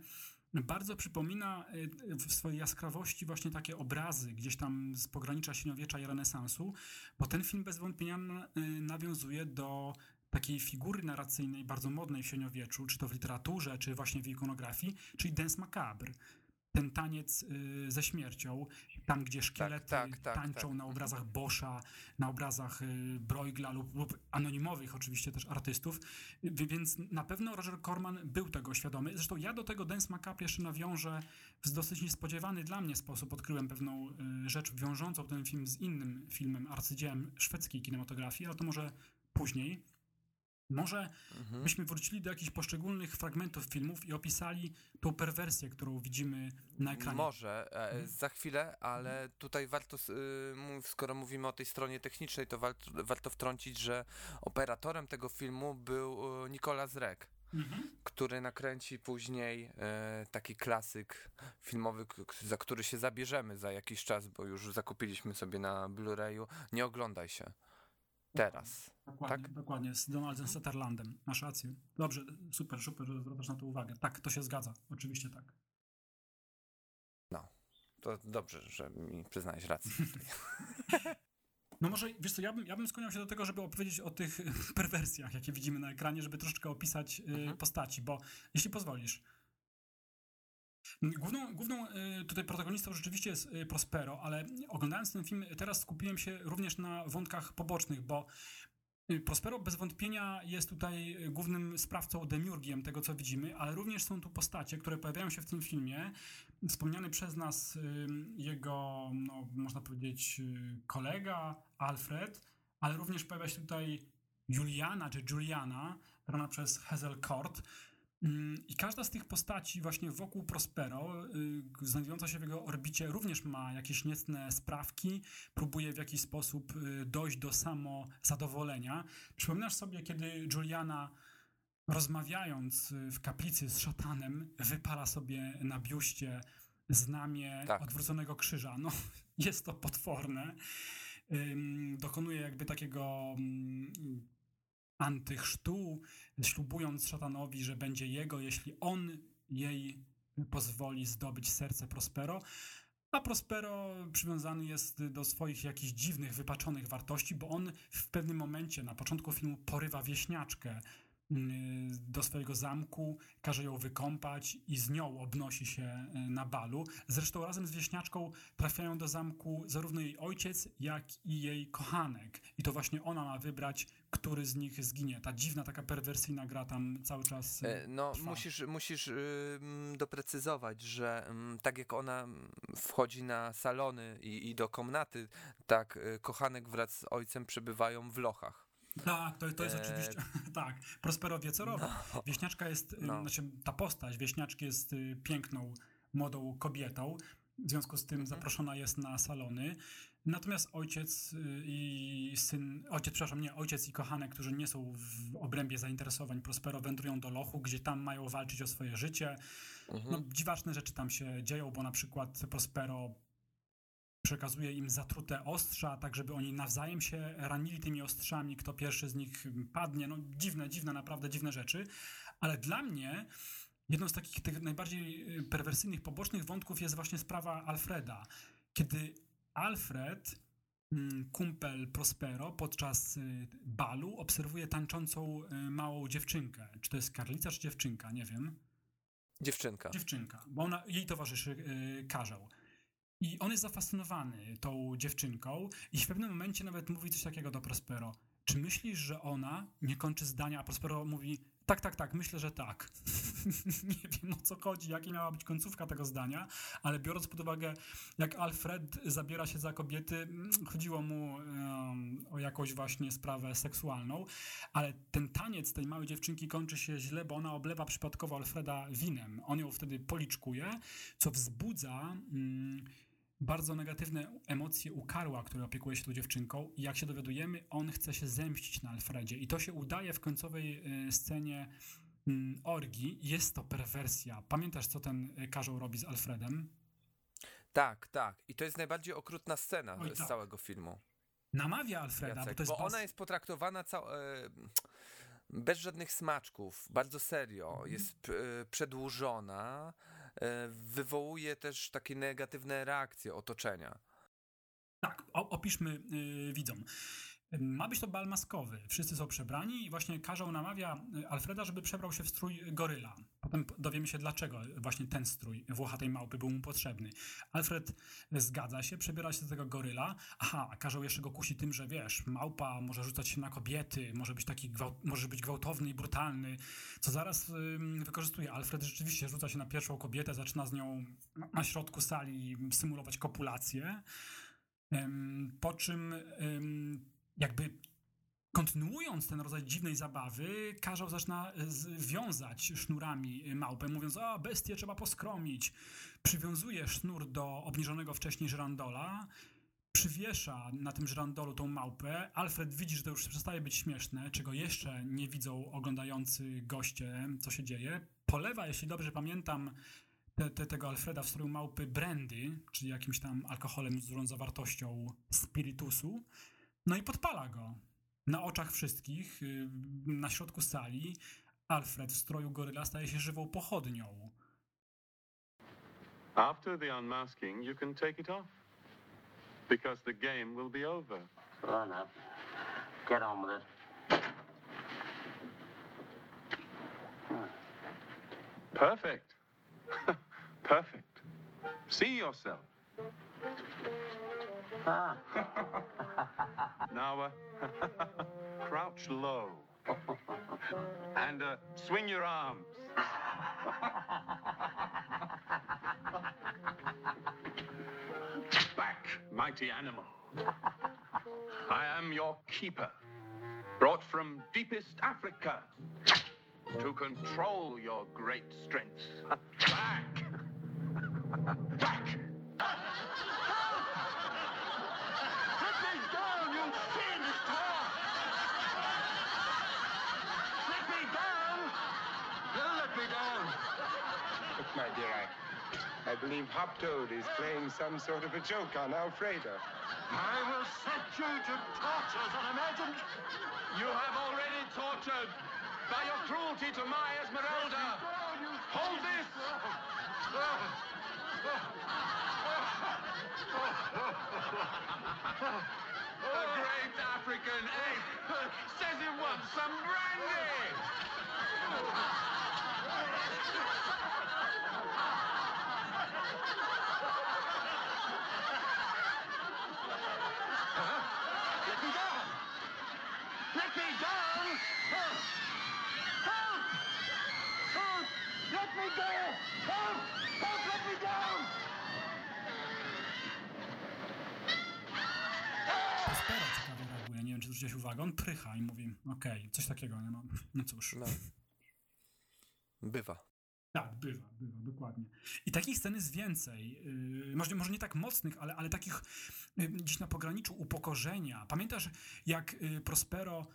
bardzo przypomina y, w swojej jaskrawości właśnie takie obrazy gdzieś tam z pogranicza średniowiecza i renesansu, bo ten film bez wątpienia y, nawiązuje do takiej figury narracyjnej bardzo modnej w średniowieczu, czy to w literaturze, czy właśnie w ikonografii, czyli dance macabre ten taniec y, ze śmiercią, tam gdzie szkielety tak, tak, tak, tańczą tak. na obrazach Boscha, na obrazach y, Bruegla lub, lub, anonimowych oczywiście też artystów, więc na pewno Roger Corman był tego świadomy. Zresztą ja do tego Dance Macabre jeszcze nawiążę w dosyć niespodziewany dla mnie sposób. Odkryłem pewną y, rzecz wiążącą ten film z innym filmem, arcydziełem szwedzkiej kinematografii, ale to może później. Może mhm. byśmy wrócili do jakichś poszczególnych fragmentów filmów i opisali tą perwersję, którą widzimy na ekranie. Może, e, mhm. za chwilę, ale mhm. tutaj warto, y, skoro mówimy o tej stronie technicznej, to warto, warto wtrącić, że operatorem tego filmu był y, Nicolas Rek. Mhm. który nakręci później e, taki klasyk filmowy, za który się zabierzemy za jakiś czas, bo już zakupiliśmy sobie na Blu-rayu. Nie oglądaj się. Teraz. Dokładnie, tak? dokładnie, z Donaldem mhm. Sutherlandem. Masz rację. Dobrze, super, super, że zwracasz na to uwagę. Tak, to się zgadza. Oczywiście tak. No, to dobrze, że mi przyznałeś rację. [LAUGHS] No może, wiesz co, ja bym, ja bym skłaniał się do tego, żeby opowiedzieć o tych [LAUGHS] perwersjach, jakie widzimy na ekranie, żeby troszeczkę opisać y, mhm. postaci, bo jeśli pozwolisz, Główną, główną y, tutaj protagonistą rzeczywiście jest y, Prospero, ale oglądając ten film teraz skupiłem się również na wątkach pobocznych, bo Prospero bez wątpienia jest tutaj głównym sprawcą, demiurgiem tego, co widzimy, ale również są tu postacie, które pojawiają się w tym filmie. Wspomniany przez nas jego, no, można powiedzieć, kolega Alfred, ale również pojawia się tutaj Juliana, czy Juliana, grana przez Hazel Court, I każda z tych postaci właśnie wokół Prospero, y, znajdująca się w jego orbicie, również ma jakieś niecne sprawki, próbuje w jakiś sposób y, dojść do samozadowolenia. Przypominasz sobie, kiedy Juliana rozmawiając y, w kaplicy z szatanem, wypala sobie na biuście znamię Tak. odwróconego krzyża. No, [LAUGHS] jest to potworne. Dokonuje jakby takiego mm, antychrztu, ślubując szatanowi, że będzie jego, jeśli on jej pozwoli zdobyć serce Prospero. A Prospero przywiązany jest do swoich jakichś dziwnych, wypaczonych wartości, bo on w pewnym momencie na początku filmu porywa wieśniaczkę do swojego zamku, każe ją wykąpać i z nią obnosi się y, na balu. Zresztą razem z wieśniaczką trafiają do zamku zarówno jej ojciec, jak i jej kochanek. I to właśnie ona ma wybrać, który z nich zginie. Ta dziwna, taka perwersyjna gra tam cały czas. y, E, No, trwa. musisz, musisz ym, doprecyzować, że ym, tak jak ona ym, wchodzi na salony i, i do komnaty, tak y, kochanek wraz z ojcem przebywają w lochach. Tak, to, to jest E, oczywiście. [LAUGHS] tak, Prospero wie co robi. No. Wieśniaczka jest, y, No. znaczy ta postać wieśniaczki jest y, piękną, młodą kobietą. W związku z tym Mhm. zaproszona jest na salony. Natomiast ojciec y, i syn, ojciec, przepraszam, nie, ojciec i kochanek, którzy nie są w obrębie zainteresowań Prospero, wędrują do lochu, gdzie tam mają walczyć o swoje życie. Mhm. No, dziwaczne rzeczy tam się dzieją, bo na przykład Prospero przekazuje im zatrute ostrza, tak żeby oni nawzajem się ranili tymi ostrzami, kto pierwszy z nich padnie. No dziwne, dziwne, naprawdę dziwne rzeczy. Ale dla mnie jedną z takich tych najbardziej y, perwersyjnych, pobocznych wątków jest właśnie sprawa Alfreda. Kiedy Alfred, mm, kumpel Prospero, podczas y, balu obserwuje tańczącą y, małą dziewczynkę. Czy to jest karlica, czy dziewczynka? Nie wiem. Dziewczynka. Dziewczynka, bo ona, jej towarzyszy y, Karzeł. I on jest zafascynowany tą dziewczynką i w pewnym momencie nawet mówi coś takiego do Prospero. Czy myślisz, że ona nie kończy zdania, a Prospero mówi tak, tak, tak, myślę, że tak. [LAUGHS] nie wiem o co chodzi, jakie miała być końcówka tego zdania, ale biorąc pod uwagę, jak Alfred zabiera się za kobiety, mm, chodziło mu em, o jakąś właśnie sprawę seksualną, ale ten taniec tej małej dziewczynki kończy się źle, bo ona oblewa przypadkowo Alfreda winem. On ją wtedy policzkuje, co wzbudza mm, bardzo negatywne emocje u Karła, który opiekuje się tą dziewczynką i jak się dowiadujemy, on chce się zemścić na Alfredzie i to się udaje w końcowej y, scenie mm, orgii. Jest to perwersja. Pamiętasz, co ten y, Karzeł robi z Alfredem? Tak, tak. I to jest najbardziej okrutna scena Oj, z tak. całego filmu. Namawia Alfreda, bo Jacek, to jest bo bas- ona jest potraktowana cał... e, bez żadnych smaczków, bardzo serio. Mhm. Jest e, przedłużona, e, wywołuje też takie negatywne reakcje otoczenia. Tak, opiszmy y, widzom. Ma być to bal maskowy. Wszyscy są przebrani i właśnie Karzeł namawia y, Alfreda, żeby przebrał się w strój goryla. Potem dowiemy się, dlaczego właśnie ten strój włochatej małpy był mu potrzebny. Alfred zgadza się, przebiera się do tego goryla. Aha, a Karzeł jeszcze go kusi tym, że wiesz, małpa może rzucać się na kobiety, może być taki gwałt, może być gwałtowny i brutalny, co zaraz wykorzystuje. Alfred rzeczywiście rzuca się na pierwszą kobietę, zaczyna z nią na- środku sali symulować kopulację. Po czym jakby kontynuując ten rodzaj dziwnej zabawy, Karzeł zaczyna wiązać sznurami małpę, mówiąc, a bestię trzeba poskromić. Przywiązuje sznur do obniżonego wcześniej żerandola, przywiesza na tym żerandolu tą małpę. Alfred widzi, że to już przestaje być śmieszne, czego jeszcze nie widzą oglądający goście, co się dzieje. Polewa, jeśli dobrze pamiętam, te, te, tego Alfreda w stroju małpy brandy, czyli jakimś tam alkoholem z dużą zawartością spiritusu, no i podpala go. Na oczach wszystkich, y, na środku sali, Alfred w stroju goryla staje się żywą pochodnią. After the unmasking, you can take it off. Because the game will be over. Well, now, get on with it. Perfect. [LAUGHS] Perfect. See yourself. Ah, [LAUGHS] Now, uh, [LAUGHS] crouch low. [LAUGHS] and uh, swing your arms. Back, mighty animal. I am your keeper, brought from deepest Africa. to control your great strength. Back! Back! Let me down, you fiendish dwarf! Let me down! Don't let me down! Look, my dear, I, I believe Hop Toad is playing some sort of a joke on Alfredo. I will set you to tortures unimagined. You have already tortured by your cruelty to my Esmeralda. Hold this! A great African ape says he wants some brandy! Zwróciłeś uwagę. On prycha i mówi, okej, coś takiego, nie no. No cóż. No. Bywa. Tak, bywa, bywa, dokładnie. I takich scen jest więcej. Yy, może, może nie tak mocnych, ale, ale takich yy, gdzieś na pograniczu upokorzenia. Pamiętasz, jak yy, Prospero,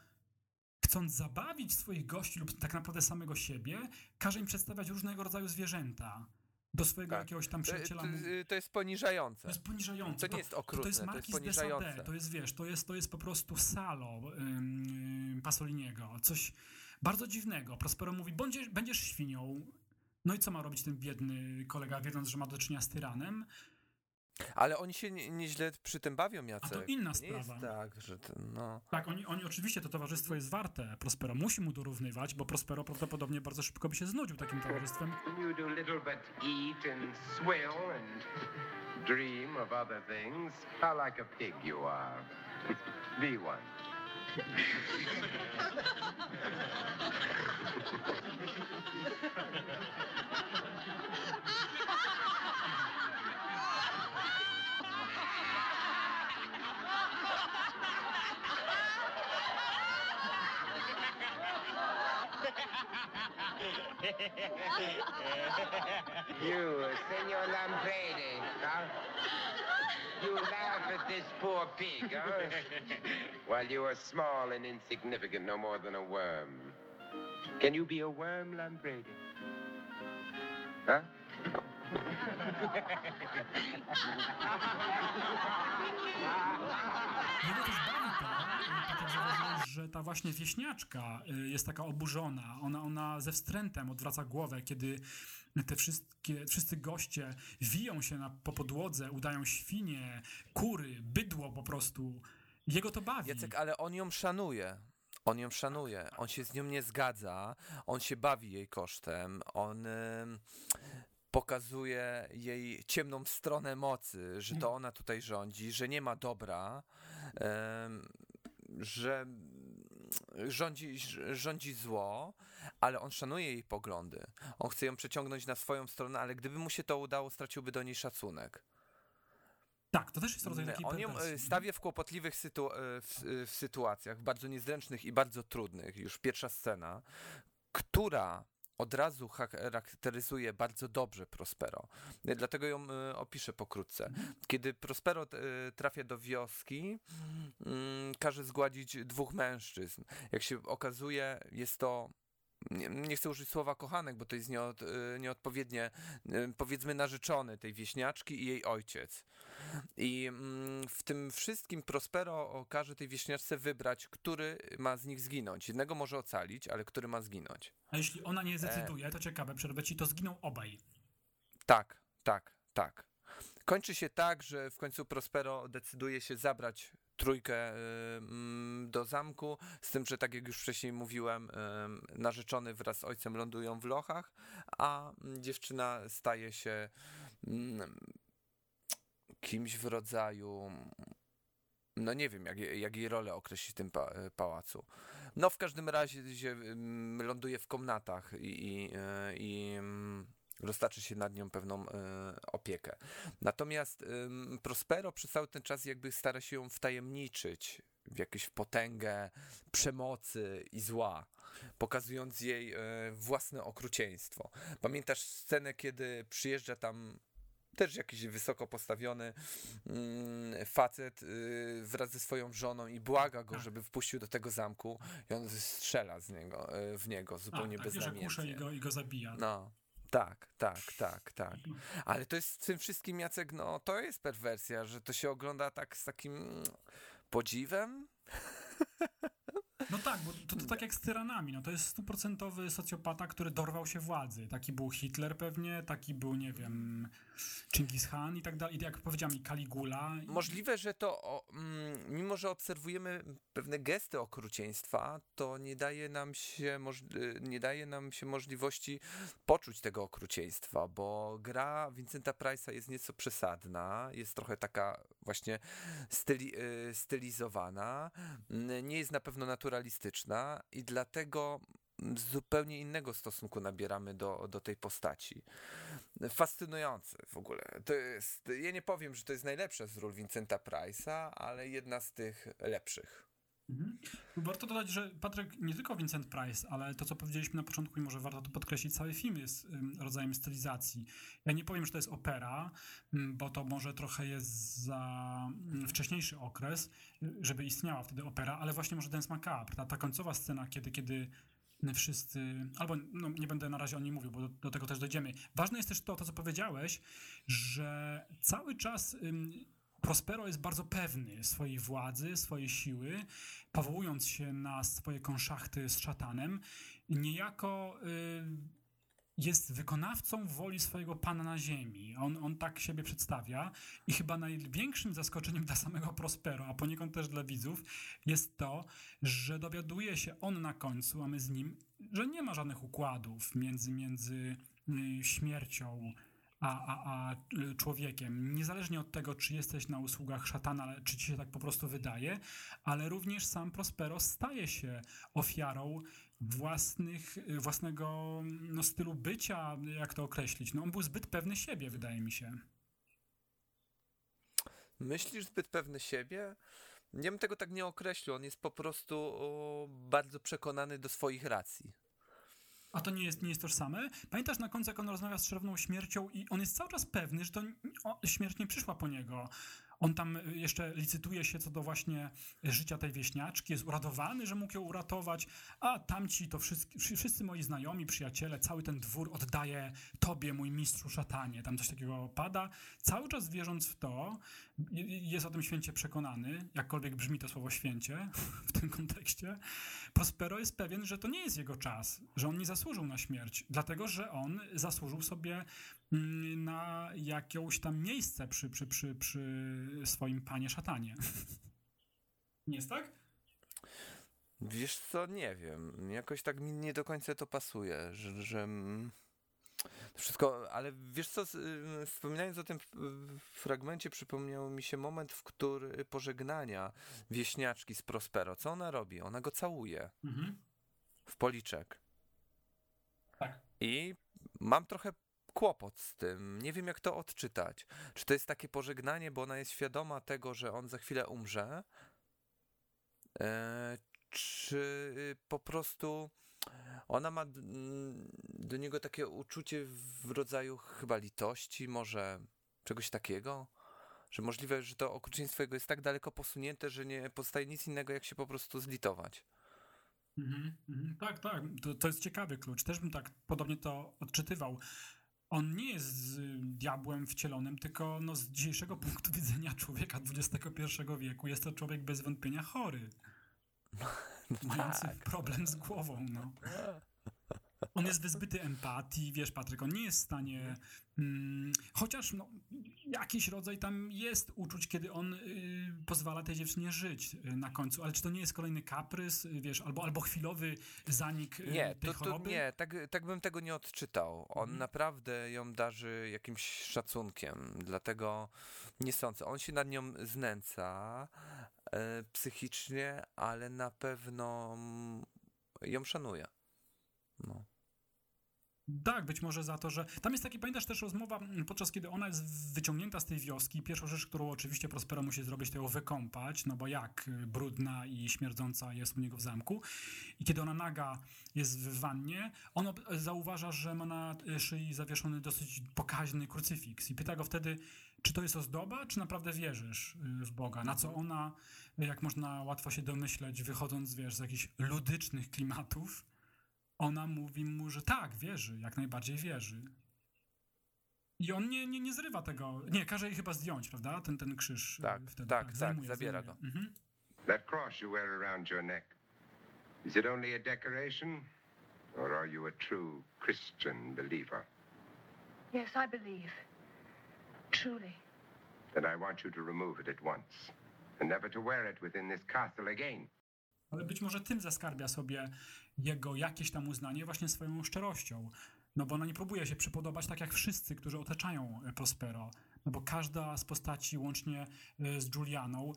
chcąc zabawić swoich gości lub tak naprawdę samego siebie, każe im przedstawiać różnego rodzaju zwierzęta do swojego Tak. jakiegoś tam To, przyjaciela. to, mu- to jest poniżające. To jest poniżające. To nie jest to, okrutne, to jest to jest poniżające. Sade, to jest, wiesz, to jest, to jest po prostu salo ym, Pasoliniego. Coś bardzo dziwnego. Prospero mówi, będziesz, będziesz świnią. No i co ma robić ten biedny kolega, wiedząc, że ma do czynienia z tyranem? Ale oni się nie- nieźle przy tym bawią, Jacek. to inna nie jest sprawa. tak, że ten, no... Tak, oni, oni oczywiście to towarzystwo jest warte. Prospero musi mu dorównywać, bo Prospero prawdopodobnie bardzo szybko by się znudził takim towarzystwem. You do little but eat and swill and dream of other things. How like a pig you are. Be one. Ha ha ha! [LAUGHS] You, uh, Senor Lamprede, huh? You laugh at this poor pig, huh? [LAUGHS] While you are small and insignificant, no more than a worm. Can you be a worm, Lamprede? Huh? Mnie też bawi to, tak że ta właśnie wieśniaczka y, jest taka oburzona. Ona, ona ze wstrętem odwraca głowę, kiedy te wszystkie, wszyscy goście wiją się na, po podłodze, udają świnie, kury, bydło po prostu. Jego to bawi. Jacek, ale on ją szanuje. On ją szanuje, on się z nią nie zgadza, on się bawi jej kosztem, on pokazuje jej ciemną stronę mocy, że to ona tutaj rządzi, że nie ma dobra, że rządzi, rządzi zło, ale on szanuje jej poglądy. On chce ją przeciągnąć na swoją stronę, ale gdyby mu się to udało, straciłby do niej szacunek. Tak, to też jest rodzaj takiej On ją e, stawia w kłopotliwych sytu- e, w, e, w sytuacjach, bardzo niezręcznych i bardzo trudnych. Już pierwsza scena, która od razu charakteryzuje bardzo dobrze Prospero. Dlatego ją e, opiszę pokrótce. Kiedy Prospero e, trafia do wioski, mm, każe zgładzić dwóch mężczyzn. Jak się okazuje, jest to nie, nie chcę użyć słowa kochanek, bo to jest nieod, e, nieodpowiednie, e, powiedzmy narzeczony tej wieśniaczki i jej ojciec. I mm, w tym wszystkim Prospero każe tej wieśniaczce wybrać, który ma z nich zginąć. Jednego może ocalić, ale który ma zginąć. A jeśli ona nie zdecyduje, to ciekawe, przerwę ci, to zginą obaj. Tak, tak, tak. Kończy się tak, że w końcu Prospero decyduje się zabrać trójkę do zamku, z tym, że tak jak już wcześniej mówiłem, narzeczony wraz z ojcem lądują w lochach, a dziewczyna staje się mm, kimś w rodzaju no nie wiem, jak, jak jej rolę określić w tym pa, pałacu. No w każdym razie się, ląduje w komnatach i, i, e, i roztaczy się nad nią pewną e, opiekę. Natomiast Prospero przez cały ten czas jakby stara się ją wtajemniczyć w jakąś potęgę przemocy i zła, pokazując jej e, własne okrucieństwo. Pamiętasz scenę, kiedy przyjeżdża tam też jakiś wysoko postawiony mm, facet y, wraz ze swoją żoną i błaga go, Tak. żeby wpuścił do tego zamku i on strzela z niego, y, w niego zupełnie A, tak, że kusze i beznamiętnie. go, i go zabija. No, tak, tak, tak, tak. Ale to jest w tym wszystkim, Jacek, no to jest perwersja, że to się ogląda tak z takim podziwem. [LAUGHS] No tak, bo to, to tak jak z tyranami, no to jest stuprocentowy socjopata, który dorwał się władzy. Taki był Hitler pewnie, taki był, nie wiem, Chingis Khan i tak dalej. I jak powiedziałem, i Caligula. I- Możliwe, że to, o, mm, mimo że obserwujemy pewne gesty okrucieństwa, to nie daje nam się, y, nie daje nam się możliwości poczuć tego okrucieństwa, bo gra Vincenta Price'a jest nieco przesadna, jest trochę taka właśnie styli, y, stylizowana, nie jest na pewno naturalistyczna i dlatego zupełnie innego stosunku nabieramy do, do tej postaci. Fascynujące w ogóle. To jest, ja nie powiem, że to jest najlepsza z ról Vincenta Price'a, ale jedna z tych lepszych. Mhm. Warto dodać, że Patryk, nie tylko Vincent Price, ale to, co powiedzieliśmy na początku, i może warto to podkreślić, cały film jest rodzajem stylizacji. Ja nie powiem, że to jest opera, bo to może trochę jest za wcześniejszy okres, y, żeby istniała wtedy opera, ale właśnie może Dance Macabre, ta, ta końcowa scena, kiedy, kiedy wszyscy, albo no, nie będę na razie o niej mówił, bo do, do tego też dojdziemy. Ważne jest też to, to co powiedziałeś, że cały czas ym, Prospero jest bardzo pewny swojej władzy, swojej siły, powołując się na swoje konszachty z szatanem, niejako y, jest wykonawcą woli swojego pana na ziemi. On, on tak siebie przedstawia i chyba największym zaskoczeniem dla samego Prospero, a poniekąd też dla widzów, jest to, że dowiaduje się on na końcu, a my z nim, że nie ma żadnych układów między, między y, śmiercią a, a, a człowiekiem. Niezależnie od tego, czy jesteś na usługach szatana, czy ci się tak po prostu wydaje, ale również sam Prospero staje się ofiarą własnych, własnego no, stylu bycia, jak to określić. No, on był zbyt pewny siebie, wydaje mi się. Myślisz zbyt pewny siebie? Ja bym tego tak nie określił. On jest po prostu o, bardzo przekonany do swoich racji. A to nie jest, nie jest tożsame? Pamiętasz na końcu, jak on rozmawia z czerwną śmiercią i on jest cały czas pewny, że to śmierć nie przyszła po niego. On tam y, jeszcze licytuje się co do właśnie życia tej wieśniaczki, jest uradowany, że mógł ją uratować, a tamci to wszyscy, wszy- wszyscy moi znajomi, przyjaciele, cały ten dwór oddaje tobie, mój mistrzu szatanie. Tam coś takiego pada. Cały czas wierząc w to, jest o tym święcie przekonany, jakkolwiek brzmi to słowo święcie w tym kontekście, Prospero jest pewien, że to nie jest jego czas, że on nie zasłużył na śmierć, dlatego że on zasłużył sobie na jakieś tam miejsce przy, przy, przy, przy swoim panie szatanie. Nie jest tak? Wiesz co, nie wiem. Jakoś tak mi nie do końca to pasuje, że, że mm, wszystko, ale wiesz co, y, wspominając o tym fragmencie, przypomniał mi się moment, w który pożegnania wieśniaczki z Prospero. Co ona robi? Ona go całuje Mhm. w policzek. Tak. I mam trochę kłopot z tym. Nie wiem, jak to odczytać. Czy to jest takie pożegnanie, bo ona jest świadoma tego, że on za chwilę umrze? E, czy y, po prostu ona ma mm, do niego takie uczucie w rodzaju chyba litości, może czegoś takiego? Że możliwe, że to okrucieństwo jego jest tak daleko posunięte, że nie pozostaje nic innego, jak się po prostu zlitować. Mhm, mhm. Tak, tak. To, to jest ciekawy klucz. Też bym tak podobnie to odczytywał. On nie jest y, diabłem wcielonym, tylko no, z dzisiejszego punktu [LAUGHS] widzenia człowieka XXI wieku jest to człowiek bez wątpienia chory. [LAUGHS] Mający tak. problem z głową, no. [LAUGHS] On jest wyzbyty empatii, wiesz, Patryk, on nie jest w stanie, mm, chociaż no, jakiś rodzaj tam jest uczuć, kiedy on y, pozwala tej dziewczynie żyć y, na końcu, ale czy to nie jest kolejny kaprys, y, wiesz, albo, albo chwilowy zanik y, Nie, tej to, to choroby? nie, tak, tak bym tego nie odczytał. On Mhm. naprawdę ją darzy jakimś szacunkiem, dlatego nie sądzę. On się nad nią znęca e, psychicznie, ale na pewno ją szanuje. No. Tak, być może za to, że. Tam jest taki, pamiętasz też rozmowa, mm, podczas kiedy ona jest wyciągnięta z tej wioski. Pierwszą rzecz, którą oczywiście Prospero musi zrobić, to ją wykąpać, no bo jak brudna i śmierdząca jest u niego w zamku. I kiedy ona naga jest w wannie, on zauważa, że ma na y, szyi zawieszony dosyć pokaźny krucyfiks. I pyta go wtedy, czy to jest ozdoba, czy naprawdę wierzysz y, w Boga? Na co ona, jak można łatwo się domyśleć, wychodząc, wiesz, z jakichś ludycznych klimatów, ona mówi mu, że tak, wierzy, jak najbardziej wierzy. I on nie, nie, nie zrywa tego. Nie, każe jej chyba zdjąć, prawda? Ten, ten krzyż. y, Tak, wtedy. tak, tak, zdejmuje, zabiera zdejmuje. go. Mhm. That cross you wear around your neck, is it only a decoration? Or are you a true Christian believer? Yes, I believe. Truly. Then I want you to remove it at once, and never to wear it within this castle again. Ale być może tym zaskarbia sobie jego jakieś tam uznanie właśnie swoją szczerością. No bo ona nie próbuje się przypodobać tak jak wszyscy, którzy otaczają e, Prospero. No bo każda z postaci, łącznie e, z Julianą,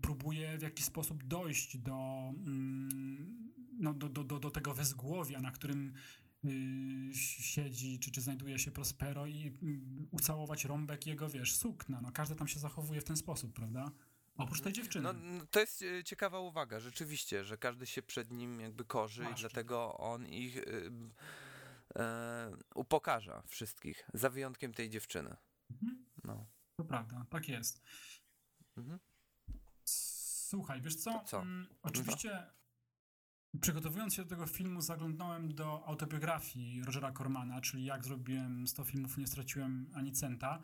próbuje w jakiś sposób dojść do, mm, no, do, do, do, tego wezgłowia, na którym y, siedzi, czy, czy znajduje się Prospero i y, ucałować rąbek jego, wiesz, sukna. No każda tam się zachowuje w ten sposób, prawda? Oprócz tej dziewczyny. No, to jest e, ciekawa uwaga, rzeczywiście, że każdy się przed nim jakby korzy i dlatego on ich y, e, upokarza wszystkich, za wyjątkiem tej dziewczyny. Mhm. No. To prawda, tak jest. Mhm. Słuchaj, wiesz co? To co? Mm, oczywiście przygotowując się do tego filmu zaglądnąłem do autobiografii Rogera Cormana, czyli jak zrobiłem 100 filmów i nie straciłem ani centa.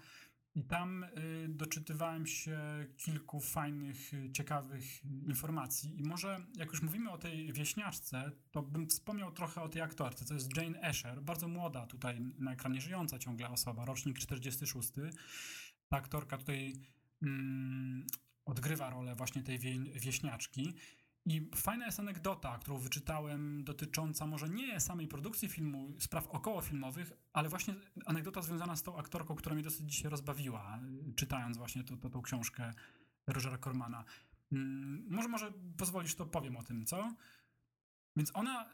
I tam y, doczytywałem się kilku fajnych, y, ciekawych informacji. I może jak już mówimy o tej wieśniaczce, to bym wspomniał trochę o tej aktorce. To jest Jane Asher, bardzo młoda tutaj na ekranie, żyjąca ciągle osoba, rocznik 46. Ta aktorka tutaj mm, odgrywa rolę właśnie tej wie, wieśniaczki. I fajna jest anegdota, którą wyczytałem, dotycząca może nie samej produkcji filmu, spraw okołofilmowych, ale właśnie anegdota związana z tą aktorką, która mnie dosyć dzisiaj rozbawiła, czytając właśnie to, to, tą książkę Rogera Cormana. Mm, Może, może pozwolisz, to powiem o tym, co? Więc ona y,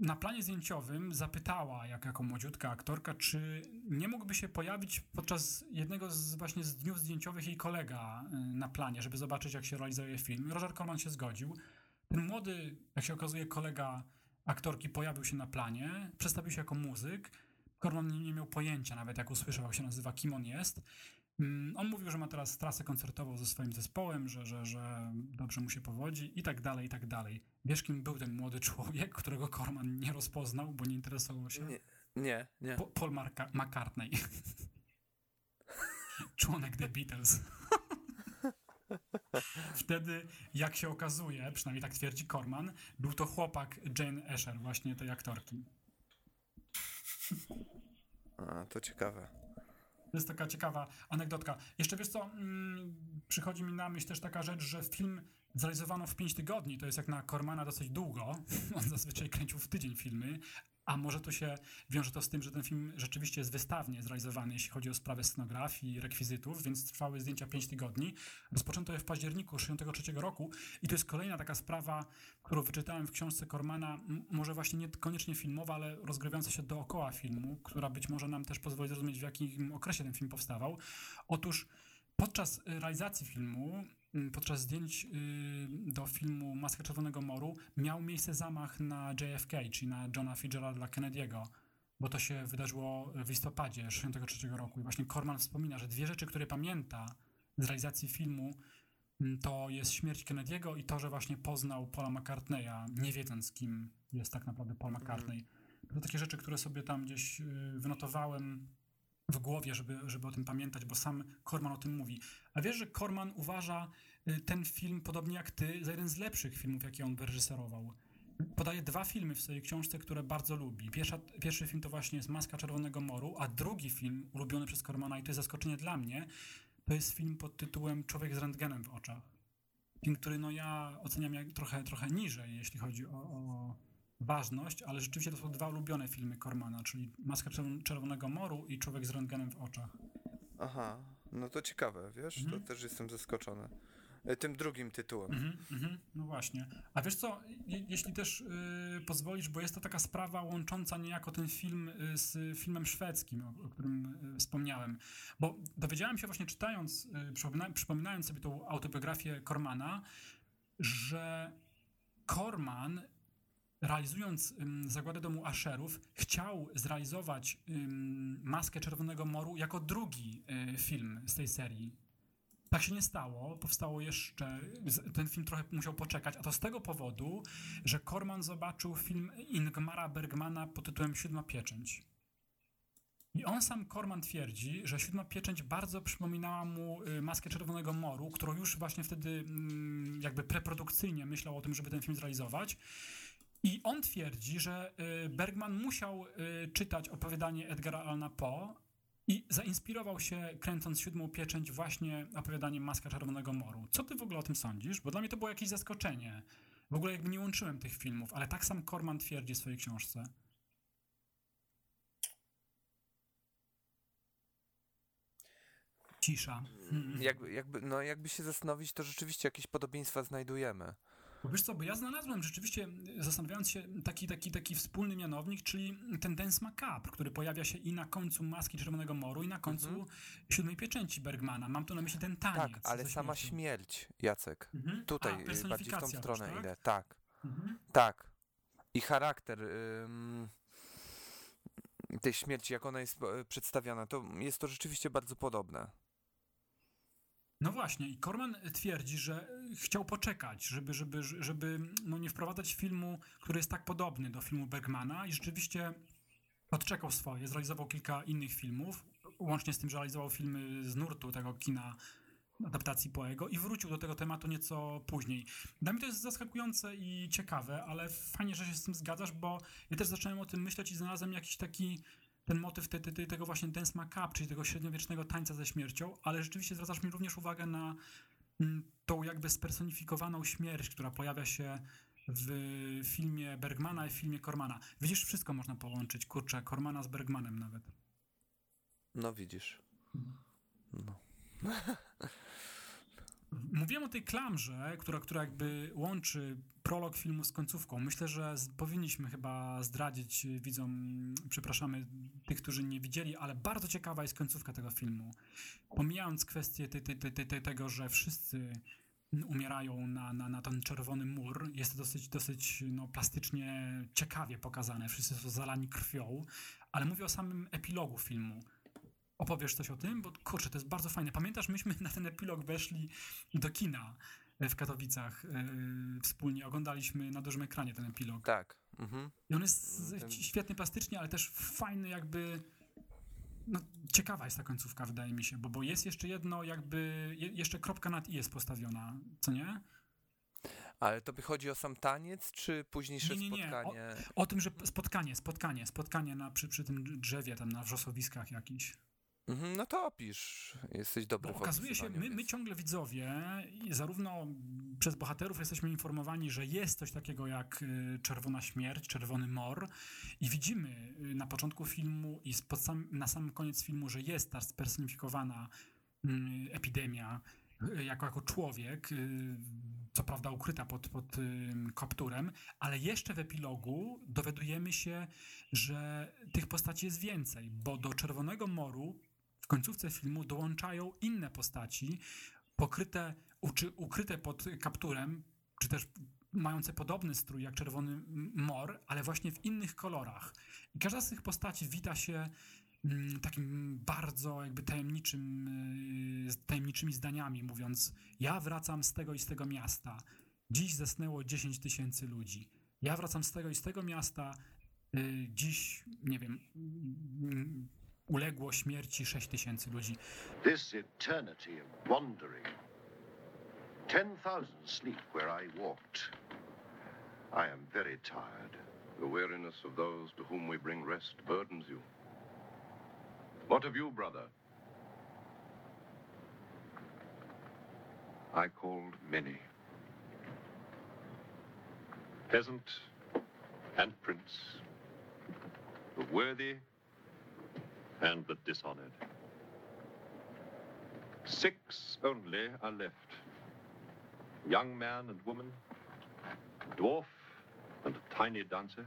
na planie zdjęciowym zapytała, jak, jako młodziutka aktorka, czy nie mógłby się pojawić podczas jednego z właśnie z dniów zdjęciowych jej kolega y, na planie, żeby zobaczyć, jak się realizuje film. Roger Corman się zgodził. Ten młody, jak się okazuje, kolega aktorki pojawił się na planie, przedstawił się jako muzyk. Corman nie miał pojęcia nawet, jak usłyszał, jak się nazywa, kim on jest. Mm, On mówił, że ma teraz trasę koncertową ze swoim zespołem, że, że, że dobrze mu się powodzi i tak dalej, i tak dalej. Wiesz, kim był ten młody człowiek, którego Corman nie rozpoznał, bo nie interesował się? Nie, nie, nie. Po, Paul Marka- McCartney. [LAUGHS] Członek The Beatles. [LAUGHS] Wtedy, jak się okazuje, przynajmniej tak twierdzi Corman, był to chłopak Jane Asher, właśnie tej aktorki. A, to ciekawe. To jest taka ciekawa anegdotka. Jeszcze wiesz co, mm, przychodzi mi na myśl też taka rzecz, że film zrealizowano w 5 tygodni, to jest jak na Cormana dosyć długo. [LAUGHS] On zazwyczaj kręcił w tydzień filmy, a może to się wiąże to z tym, że ten film rzeczywiście jest wystawnie zrealizowany, jeśli chodzi o sprawę scenografii rekwizytów, więc trwały zdjęcia 5 tygodni. Rozpoczęto je w październiku 1963 roku i to jest kolejna taka sprawa, którą wyczytałem w książce Cormana, m- może właśnie nie koniecznie filmowa, ale rozgrywająca się dookoła filmu, która być może nam też pozwoli zrozumieć, w jakim okresie ten film powstawał. Otóż podczas y, realizacji filmu, podczas zdjęć y, do filmu Maska Czerwonego Moru miał miejsce zamach na JFK, czyli na Johna Fitzgeralda Kennedy'ego, bo to się wydarzyło w listopadzie 1963 roku. I właśnie Corman wspomina, że dwie rzeczy, które pamięta z realizacji filmu, mm, to jest śmierć Kennedy'ego i to, że właśnie poznał Paula McCartneya, nie wiedząc, kim jest tak naprawdę Paul McCartney. To takie rzeczy, które sobie tam gdzieś y, wynotowałem w głowie, żeby, żeby o tym pamiętać, bo sam Corman o tym mówi. A wiesz, że Corman uważa y, ten film, podobnie jak ty, za jeden z lepszych filmów, jakie on wyreżyserował. Podaje dwa filmy w swojej książce, które bardzo lubi. Pierwsza, pierwszy film to właśnie jest Maska Czerwonego Moru, a drugi film, ulubiony przez Cormana, i to jest zaskoczenie dla mnie, to jest film pod tytułem Człowiek z rentgenem w oczach. Film, który no ja oceniam jak trochę, trochę niżej, jeśli chodzi o, o ważność, ale rzeczywiście to są dwa ulubione filmy Cormana, czyli Maska Czerw- Czerwonego Moru i Człowiek z rentgenem w oczach. Aha, no to ciekawe, wiesz, Mhm. to też jestem zaskoczony. y, tym drugim tytułem. Mhm, mhm, no właśnie. A wiesz co, je, jeśli też y, pozwolisz, bo jest to taka sprawa łącząca niejako ten film y, z filmem szwedzkim, o, o którym y, wspomniałem. Bo dowiedziałem się właśnie czytając, y, przypomina, przypominając sobie tą autobiografię Kormana, że Korman realizując Zagładę Domu Asherów, chciał zrealizować Maskę Czerwonego Moru jako drugi y, film z tej serii. Tak się nie stało, powstało jeszcze, ten film trochę musiał poczekać, a to z tego powodu, że Korman zobaczył film Ingmara Bergmana pod tytułem Siódma Pieczęć. I on sam, Korman, twierdzi, że Siódma Pieczęć bardzo przypominała mu y, Maskę Czerwonego Moru, którą już właśnie wtedy mm, jakby preprodukcyjnie myślał o tym, żeby ten film zrealizować. I on twierdzi, że y, Bergman musiał y, czytać opowiadanie Edgara Allana Poe i zainspirował się, kręcąc siódmą pieczęć, właśnie opowiadaniem Maska Czerwonego Moru. Co ty w ogóle o tym sądzisz? Bo dla mnie to było jakieś zaskoczenie. W ogóle jakby nie łączyłem tych filmów, ale tak sam Korman twierdzi w swojej książce. Cisza. Mm. Jakby, jakby, no, jakby się zastanowić, to rzeczywiście jakieś podobieństwa znajdujemy. Wiesz co, bo ja znalazłem rzeczywiście, zastanawiając się, taki, taki, taki wspólny mianownik, czyli ten Dance Macabre, który pojawia się i na końcu Maski Czerwonego Moru, i na końcu Siódmej Pieczęci Bergmana. Mam tu na myśli ten taniec. Tak, ale sama śmierć, Jacek. Mhm. Tutaj A, y, bardziej w tą stronę tak? idę. Tak, Mhm. tak. I charakter ym, tej śmierci, jak ona jest e, przedstawiana, to jest to rzeczywiście bardzo podobne. No właśnie, i Korman twierdzi, że y, chciał poczekać, żeby, żeby, żeby no nie wprowadzać filmu, który jest tak podobny do filmu Bergmana i rzeczywiście odczekał swoje, zrealizował kilka innych filmów, łącznie z tym, że realizował filmy z nurtu tego kina adaptacji Poego i wrócił do tego tematu nieco później. Dla mnie to jest zaskakujące i ciekawe, ale fajnie, że się z tym zgadzasz, bo ja też zacząłem o tym myśleć i znalazłem jakiś taki ten motyw te, te, te, tego właśnie Dance Macabre, czyli tego średniowiecznego tańca ze śmiercią, ale rzeczywiście zwracasz mi również uwagę na mm, tą jakby spersonifikowaną śmierć, która pojawia się w filmie Bergmana i w filmie Kormana. Widzisz, wszystko można połączyć, kurczę, Kormana z Bergmanem nawet. No widzisz. No. [LAUGHS] Mówiłem o tej klamrze, która, która jakby łączy prolog filmu z końcówką. Myślę, że z, powinniśmy chyba zdradzić widzom, przepraszamy tych, którzy nie widzieli, ale bardzo ciekawa jest końcówka tego filmu. Pomijając kwestię te, te, te, tego, że wszyscy umierają na, na, na ten czerwony mur, jest to dosyć, dosyć no, plastycznie ciekawie pokazane. Wszyscy są zalani krwią, ale mówię o samym epilogu filmu. Opowiesz coś o tym? Bo kurczę, to jest bardzo fajne. Pamiętasz, myśmy na ten epilog weszli do kina w Katowicach. Yy, wspólnie oglądaliśmy na dużym ekranie ten epilog. Tak. Mhm. I on jest Ten- świetny plastycznie, ale też fajny jakby... No, ciekawa jest ta końcówka, wydaje mi się, bo, bo jest jeszcze jedno jakby... Je, jeszcze kropka nad i jest postawiona, co nie? Ale to by chodzi o sam taniec, czy późniejsze Nie, nie, nie. spotkanie? O tym, że spotkanie, spotkanie, spotkanie na, przy, przy tym drzewie, tam na wrzosowiskach jakichś. Mhm, no to opisz. Jesteś dobry Bo okazuje się, my, my ciągle widzowie, zarówno przez bohaterów jesteśmy informowani, że jest coś takiego jak y, Czerwona Śmierć, Czerwony Mor i widzimy y, na początku filmu i sam, na samym koniec filmu, że jest ta spersonifikowana y, epidemia y, jako, jako człowiek, co prawda ukryta pod, pod kapturem, ale jeszcze w epilogu dowiadujemy się, że tych postaci jest więcej, bo do Czerwonego Moru w końcówce filmu dołączają inne postaci, pokryte, uczy, ukryte pod kapturem, czy też mające podobny strój jak Czerwony Mor, ale właśnie w innych kolorach. I każda z tych postaci wita się mm, takim bardzo jakby tajemniczym, y, tajemniczymi zdaniami, mówiąc ja wracam z tego i z tego miasta. Dziś zasnęło 10 tysięcy ludzi. Ja wracam z tego i z tego miasta. y, Dziś, nie wiem, mm, uległo śmierci 6 tysięcy ludzi. This eternity of wandering. Ten thousand sleep where I walked. I am very tired. The weariness of those to whom we bring rest burdens you. What of you, brother? I called many. Peasant and prince. The worthy and the dishonored. Six only are left. young man and woman, dwarf and a tiny dancer,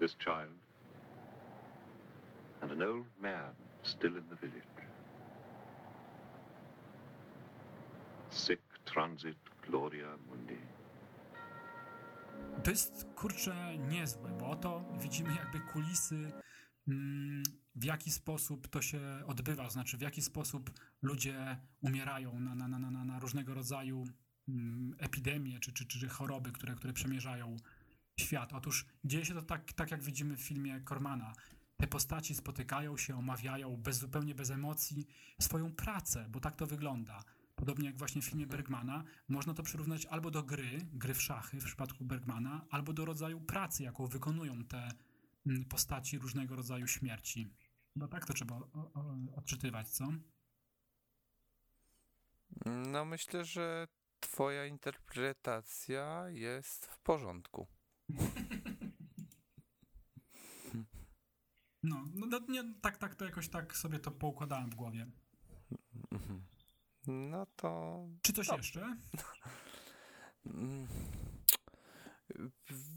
this child, and an old man still in the village. Sic transit gloria mundi. To jest, kurczę, niezłe, bo oto widzimy jakby kulisy, w jaki sposób to się odbywa, znaczy w jaki sposób ludzie umierają na, na, na, na, na różnego rodzaju mm, epidemie czy, czy, czy choroby, które, które przemierzają świat. Otóż dzieje się to tak, tak, jak widzimy w filmie Kormana. Te postaci spotykają się, omawiają bez, zupełnie bez emocji swoją pracę, bo tak to wygląda. Podobnie jak właśnie w filmie Bergmana, można to przyrównać albo do gry, gry w szachy w przypadku Bergmana, albo do rodzaju pracy, jaką wykonują te mm, postaci różnego rodzaju śmierci. Chyba tak to trzeba odczytywać, co? No myślę, że twoja interpretacja jest w porządku. No, no, no nie, tak, tak, to jakoś tak sobie to poukładałem w głowie. No to. Czy coś no. jeszcze? [LAUGHS]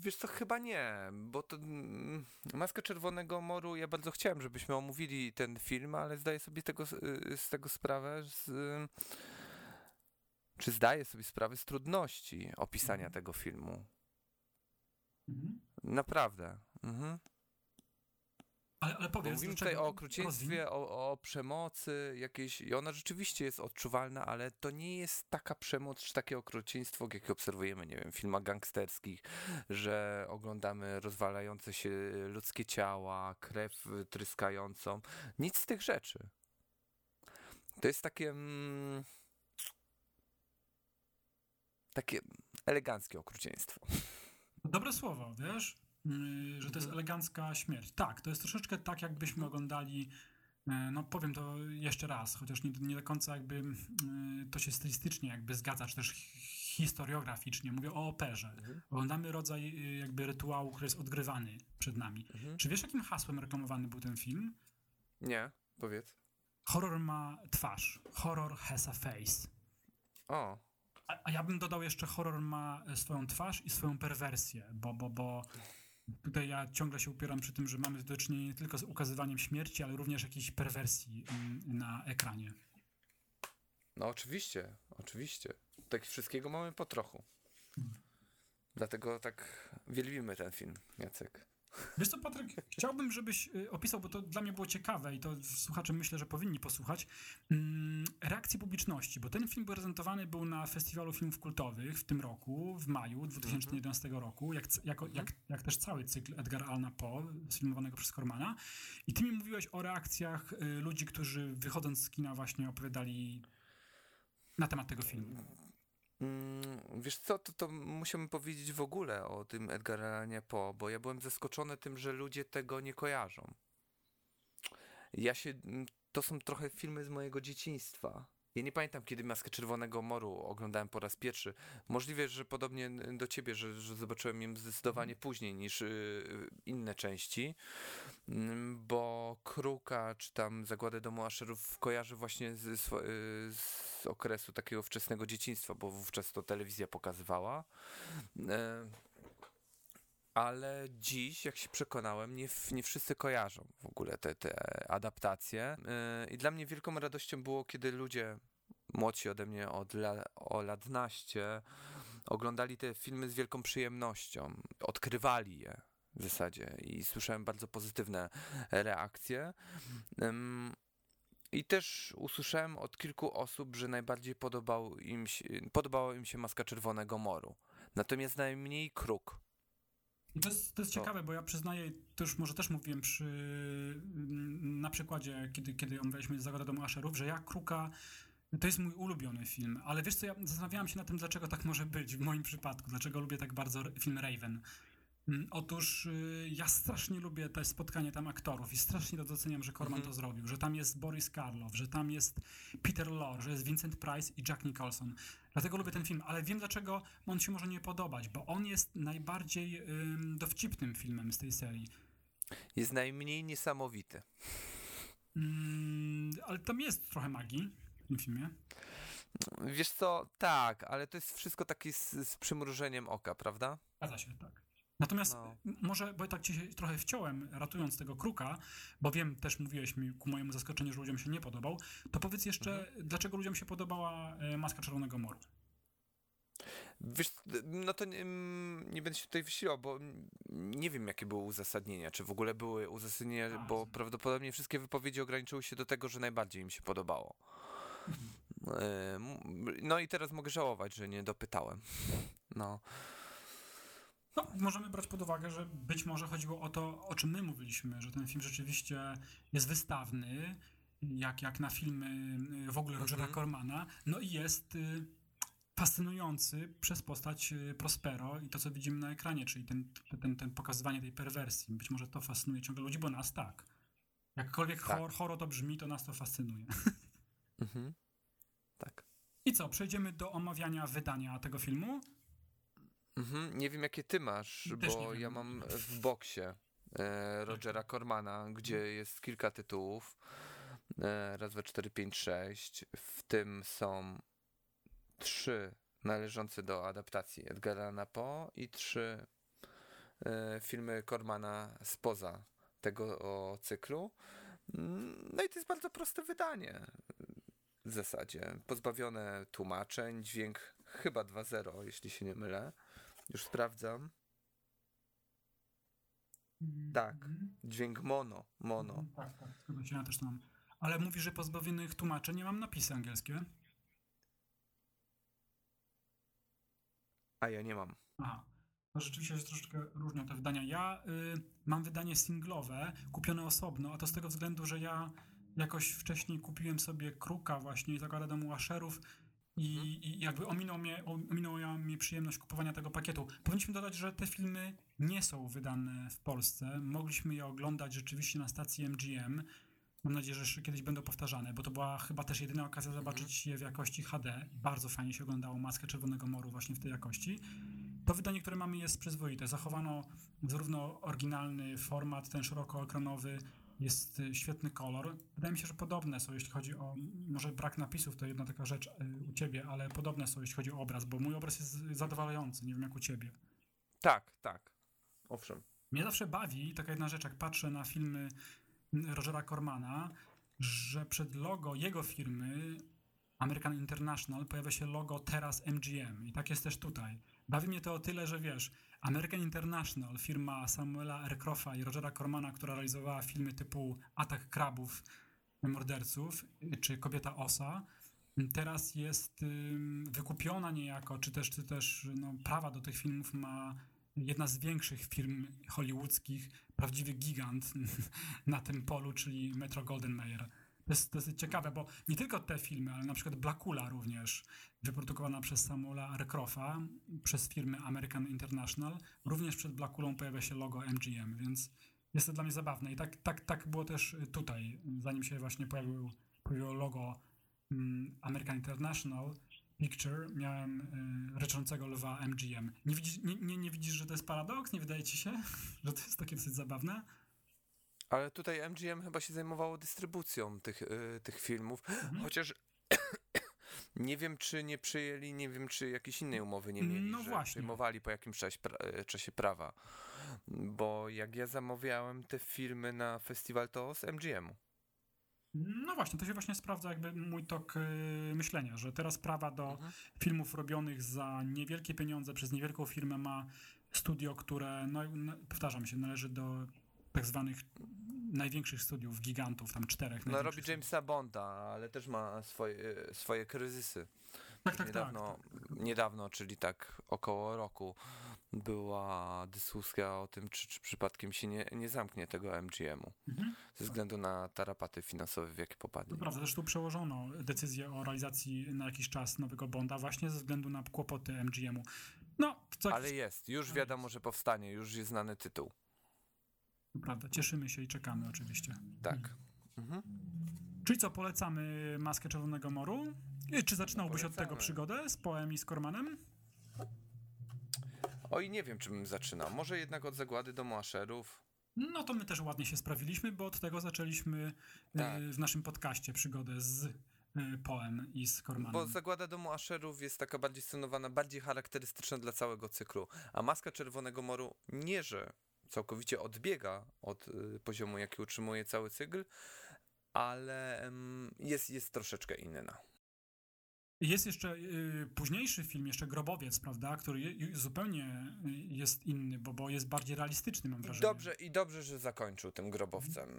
Wiesz co, chyba nie, bo to mm, Maska Czerwonego Moru, ja bardzo chciałem, żebyśmy omówili ten film, ale zdaję sobie tego, z- z tego sprawę, z, czy zdaję sobie sprawę z trudności opisania tego filmu. Mhm. Naprawdę. Mhm. Ale, ale powiedz, Mówimy tutaj o okrucieństwie, o, o przemocy jakiejś i ona rzeczywiście jest odczuwalna, ale to nie jest taka przemoc czy takie okrucieństwo, jakie obserwujemy, nie wiem, w filmach gangsterskich, że oglądamy rozwalające się ludzkie ciała, krew tryskającą. Nic z tych rzeczy. To jest takie mm, takie eleganckie okrucieństwo. Dobre słowo, wiesz, że to jest elegancka śmierć. Tak, to jest troszeczkę tak, jakbyśmy oglądali, e, no powiem to jeszcze raz, chociaż nie, nie do końca jakby yy, to się stylistycznie jakby zgadza, czy też hi- historiograficznie, mówię o operze. Oglądamy rodzaj jakby rytuału, który jest odgrywany przed nami. Czy wiesz, jakim hasłem reklamowany był ten film? Nie, powiedz. Horror ma twarz. Horror has a face. O, A, a ja bym dodał jeszcze, horror ma e, swoją twarz i swoją perwersję, bo, bo, bo tutaj ja ciągle się upieram przy tym, że mamy do czynienia nie tylko z ukazywaniem śmierci, ale również jakiejś perwersji mm, na ekranie. No oczywiście, oczywiście. Tak wszystkiego mamy po trochu. Dlatego tak wielbimy ten film, Jacek. Wiesz co, Patryk, chciałbym, żebyś y, opisał, bo to dla mnie było ciekawe i to słuchacze myślę, że powinni posłuchać, mm, reakcji publiczności, bo ten film prezentowany był na Festiwalu Filmów Kultowych w tym roku, w maju 2011 roku, jak, jako, jak, jak też cały cykl Edgar Allana Poe, sfilmowanego przez Cormana. I ty mi mówiłeś o reakcjach y, ludzi, którzy wychodząc z kina właśnie opowiadali na temat tego filmu. Mm, Wiesz co, to, to musimy powiedzieć w ogóle o tym Edgar Allanie Poe, bo ja byłem zaskoczony tym, że ludzie tego nie kojarzą. Ja się, mm, to są trochę filmy z mojego dzieciństwa. Ja nie pamiętam, kiedy Maskę Czerwonego Moru oglądałem po raz pierwszy. Możliwe, że podobnie do ciebie, że, że zobaczyłem ją zdecydowanie później niż y, inne części, Mm, bo Kruka czy tam Zagładę Domu Asherów kojarzę właśnie z, z okresu takiego wczesnego dzieciństwa, bo wówczas to telewizja pokazywała. E, ale dziś, jak się przekonałem, nie, nie wszyscy kojarzą w ogóle te, te adaptacje. Yy, I dla mnie wielką radością było, kiedy ludzie młodsi ode mnie od la, o lat naście oglądali te filmy z wielką przyjemnością, odkrywali je w zasadzie i słyszałem bardzo pozytywne reakcje. I też usłyszałem od kilku osób, że najbardziej podobał im się, podobała im się Maska Czerwonego Moru. Natomiast najmniej Kruk. I To jest, to jest To- ciekawe, bo ja przyznaję, to już może też mówiłem przy, na przykładzie, kiedy, kiedy omawialiśmy Zagoda Domu Asherów, że ja Kruka, to jest mój ulubiony film, ale wiesz co, ja zastanawiałem się nad tym, dlaczego tak może być w moim przypadku, dlaczego lubię tak bardzo film Raven. Mm, Otóż y, ja strasznie lubię te spotkanie tam aktorów i strasznie to doceniam, że Corman to zrobił, że tam jest Boris Karloff, że tam jest Peter Lorre, że jest Vincent Price i Jack Nicholson. Dlatego lubię ten film, ale wiem dlaczego on się może nie podobać, bo on jest najbardziej ym, dowcipnym filmem z tej serii. Jest najmniej niesamowity. Mm, ale tam jest trochę magii w tym filmie. Wiesz co, tak, ale to jest wszystko takie z, z przymrużeniem oka, prawda? Zgadza się, tak. Natomiast No. może, bo tak ci się trochę wciąłem, ratując tego kruka, bo wiem, też mówiłeś mi ku mojemu zaskoczeniu, że ludziom się nie podobał, to powiedz jeszcze, Mhm. dlaczego ludziom się podobała e, Maska Czerwonego Moru? Wiesz, no to nie, nie będę się tutaj wysilał, bo nie wiem, jakie były uzasadnienia, czy w ogóle były uzasadnienia, A, bo prawdopodobnie wszystkie wypowiedzi ograniczyły się do tego, że najbardziej im się podobało. E, m- No i teraz mogę żałować, że nie dopytałem. No, No, możemy brać pod uwagę, że być może chodziło o to, o czym my mówiliśmy, że ten film rzeczywiście jest wystawny, jak, jak na filmy y, w ogóle Rogera Mhm. Cormana, no i jest y, fascynujący przez postać y, Prospero i to, co widzimy na ekranie, czyli ten, ten, ten pokazywanie tej perwersji. Być może to fascynuje ciągle ludzi, bo nas tak. Jakkolwiek Tak. chor, choro to brzmi, to nas to fascynuje. mhm. tak. I co, przejdziemy do omawiania wydania tego filmu? Mhm. Nie wiem, jakie ty masz, Też bo ja mam w boksie e, Rogera Cormana, gdzie jest kilka tytułów. E, raz, dwa, cztery, pięć, sześć. W tym są trzy należące do adaptacji Edgara Alana Poe i trzy e, filmy Cormana spoza tego o cyklu. Mm, No i to jest bardzo proste wydanie w zasadzie. Pozbawione tłumaczeń, dźwięk chyba 2.0, jeśli się nie mylę. Już sprawdzam. Tak, dźwięk mono, mono. Tak, tak, zgadza się, ja też to mam. Ale mówi, że pozbawionych tłumaczeń nie mam napisy angielskie. A ja nie mam. Aha. To rzeczywiście się troszeczkę różnią te wydania. Ja y, mam wydanie singlowe, kupione osobno, a to z tego względu, że ja jakoś wcześniej kupiłem sobie kruka właśnie i zakłada domu washerów i, i jakby ominął mnie, ominęła mnie przyjemność kupowania tego pakietu. Powinniśmy dodać, że te filmy nie są wydane w Polsce. Mogliśmy je oglądać rzeczywiście na stacji MGM. Mam nadzieję, że jeszcze kiedyś będą powtarzane, bo to była chyba też jedyna okazja zobaczyć je w jakości HD. Bardzo fajnie się oglądało Maskę Czerwonego Moru właśnie w tej jakości. To wydanie, które mamy jest przyzwoite. Zachowano zarówno oryginalny format, ten szerokookranowy, jest y, świetny kolor. Wydaje mi się, że podobne są, jeśli chodzi o, może brak napisów to jedna taka rzecz y, u ciebie, ale podobne są, jeśli chodzi o obraz, bo mój obraz jest zadowalający, nie wiem jak u ciebie. Tak, tak. Owszem. Mnie zawsze bawi taka jedna rzecz, jak patrzę na filmy Rogera Cormana, że przed logo jego firmy American International pojawia się logo teraz MGM i tak jest też tutaj. Bawi mnie to o tyle, że wiesz, American International, firma Samuela Aircrofta i Rogera Cormana, która realizowała filmy typu Atak Krabów, Morderców czy Kobieta Osa, teraz jest wykupiona niejako, czy też, czy też no, prawa do tych filmów ma jedna z większych firm hollywoodzkich, prawdziwy gigant [LAUGHS] na tym polu, czyli Metro Golden Mayer. To jest dosyć ciekawe, bo nie tylko te filmy, ale na przykład Blackula również, wyprodukowana przez Samuela Aircrofta, przez firmę American International, również przed Blackulą pojawia się logo MGM, więc jest to dla mnie zabawne. I tak, tak, tak było też tutaj, zanim się właśnie pojawił, pojawiło logo mm, American International Picture, miałem y, ryczącego lwa MGM. Nie widzisz, nie, nie, nie widzisz, że to jest paradoks? Nie wydaje ci się, [LAUGHS] że to jest takie dosyć zabawne? Ale tutaj MGM chyba się zajmowało dystrybucją tych, y, tych filmów, chociaż [COUGHS] nie wiem, czy nie przyjęli, nie wiem, czy jakiejś innej umowy nie mieli, No że właśnie. przyjmowali po jakimś czasie, pra- y, czasie prawa. Bo jak ja zamawiałem te filmy na festiwal, to z MGM-u. No właśnie, to się właśnie sprawdza jakby mój tok y, myślenia, że teraz prawa do Mhm. filmów robionych za niewielkie pieniądze przez niewielką firmę ma studio, które, no, no, powtarzam się, należy do tak zwanych największych studiów, gigantów, tam czterech. No robi Jamesa Bonda, ale też ma swoje, swoje kryzysy. Tak, tak, niedawno, niedawno, czyli tak około roku, była dyskusja o tym, czy, czy przypadkiem się nie, nie zamknie tego MGM-u. Mhm. Ze względu na tarapaty finansowe, w jakie popadli. To prawda, zresztą przełożono decyzję o realizacji na jakiś czas nowego Bonda właśnie ze względu na kłopoty MGM-u. No, co Ale jest, już wiadomo, że powstanie, już jest znany tytuł. To prawda, cieszymy się i czekamy oczywiście. Tak. Mhm. Czyli co, polecamy Maskę Czerwonego Moru? I Czy zaczynałbyś od tego przygodę z Poem i z Kormanem? Oj, nie wiem, czym zaczynał. Może jednak od zagłady domu Asherów. No to my też ładnie się sprawiliśmy, bo od tego zaczęliśmy Tak. y, w naszym podcaście przygodę z y, Poem i z Cormanem. Bo Zagłada Domu Asherów jest taka bardziej scenowana, bardziej charakterystyczna dla całego cyklu. A Maska Czerwonego Moru nie, że całkowicie odbiega od y, poziomu, jaki utrzymuje cały cykl, ale jest, jest troszeczkę inna. Jest jeszcze y, późniejszy film, jeszcze Grobowiec, prawda, który je, zupełnie y, jest inny, bo, bo jest bardziej realistyczny, mam I wrażenie. dobrze, I dobrze, że zakończył tym grobowcem,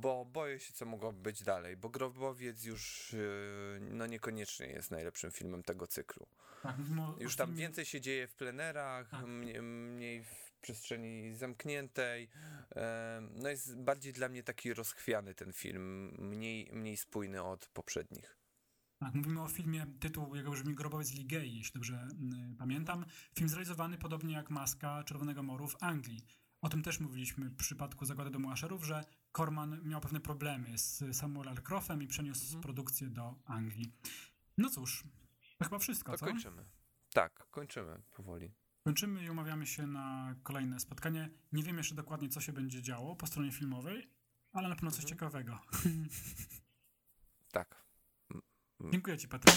bo boję się, co mogło być dalej, bo Grobowiec już y, no niekoniecznie jest najlepszym filmem tego cyklu. Tak, mówimy o, Już tam filmie- więcej się dzieje w plenerach, Tak. mniej, mniej w przestrzeni zamkniętej. No jest bardziej dla mnie taki rozchwiany ten film, mniej, mniej spójny od poprzednich. Tak, mówimy o filmie, tytuł jego brzmi Grobowiec Ligei, jeśli dobrze y, pamiętam. Film zrealizowany podobnie jak Maska Czerwonego Moru w Anglii. O tym też mówiliśmy w przypadku Zagłady Domu Asherów, że Corman miał pewne problemy z Samuel L. Croftem i przeniósł Mhm. produkcję do Anglii. No cóż, to chyba wszystko, To co? kończymy. Tak, kończymy powoli. Kończymy i umawiamy się na kolejne spotkanie. Nie wiem jeszcze dokładnie, co się będzie działo po stronie filmowej, ale na pewno coś Mhm. ciekawego. Tak. [LAUGHS] Dziękuję Ci, Patryk.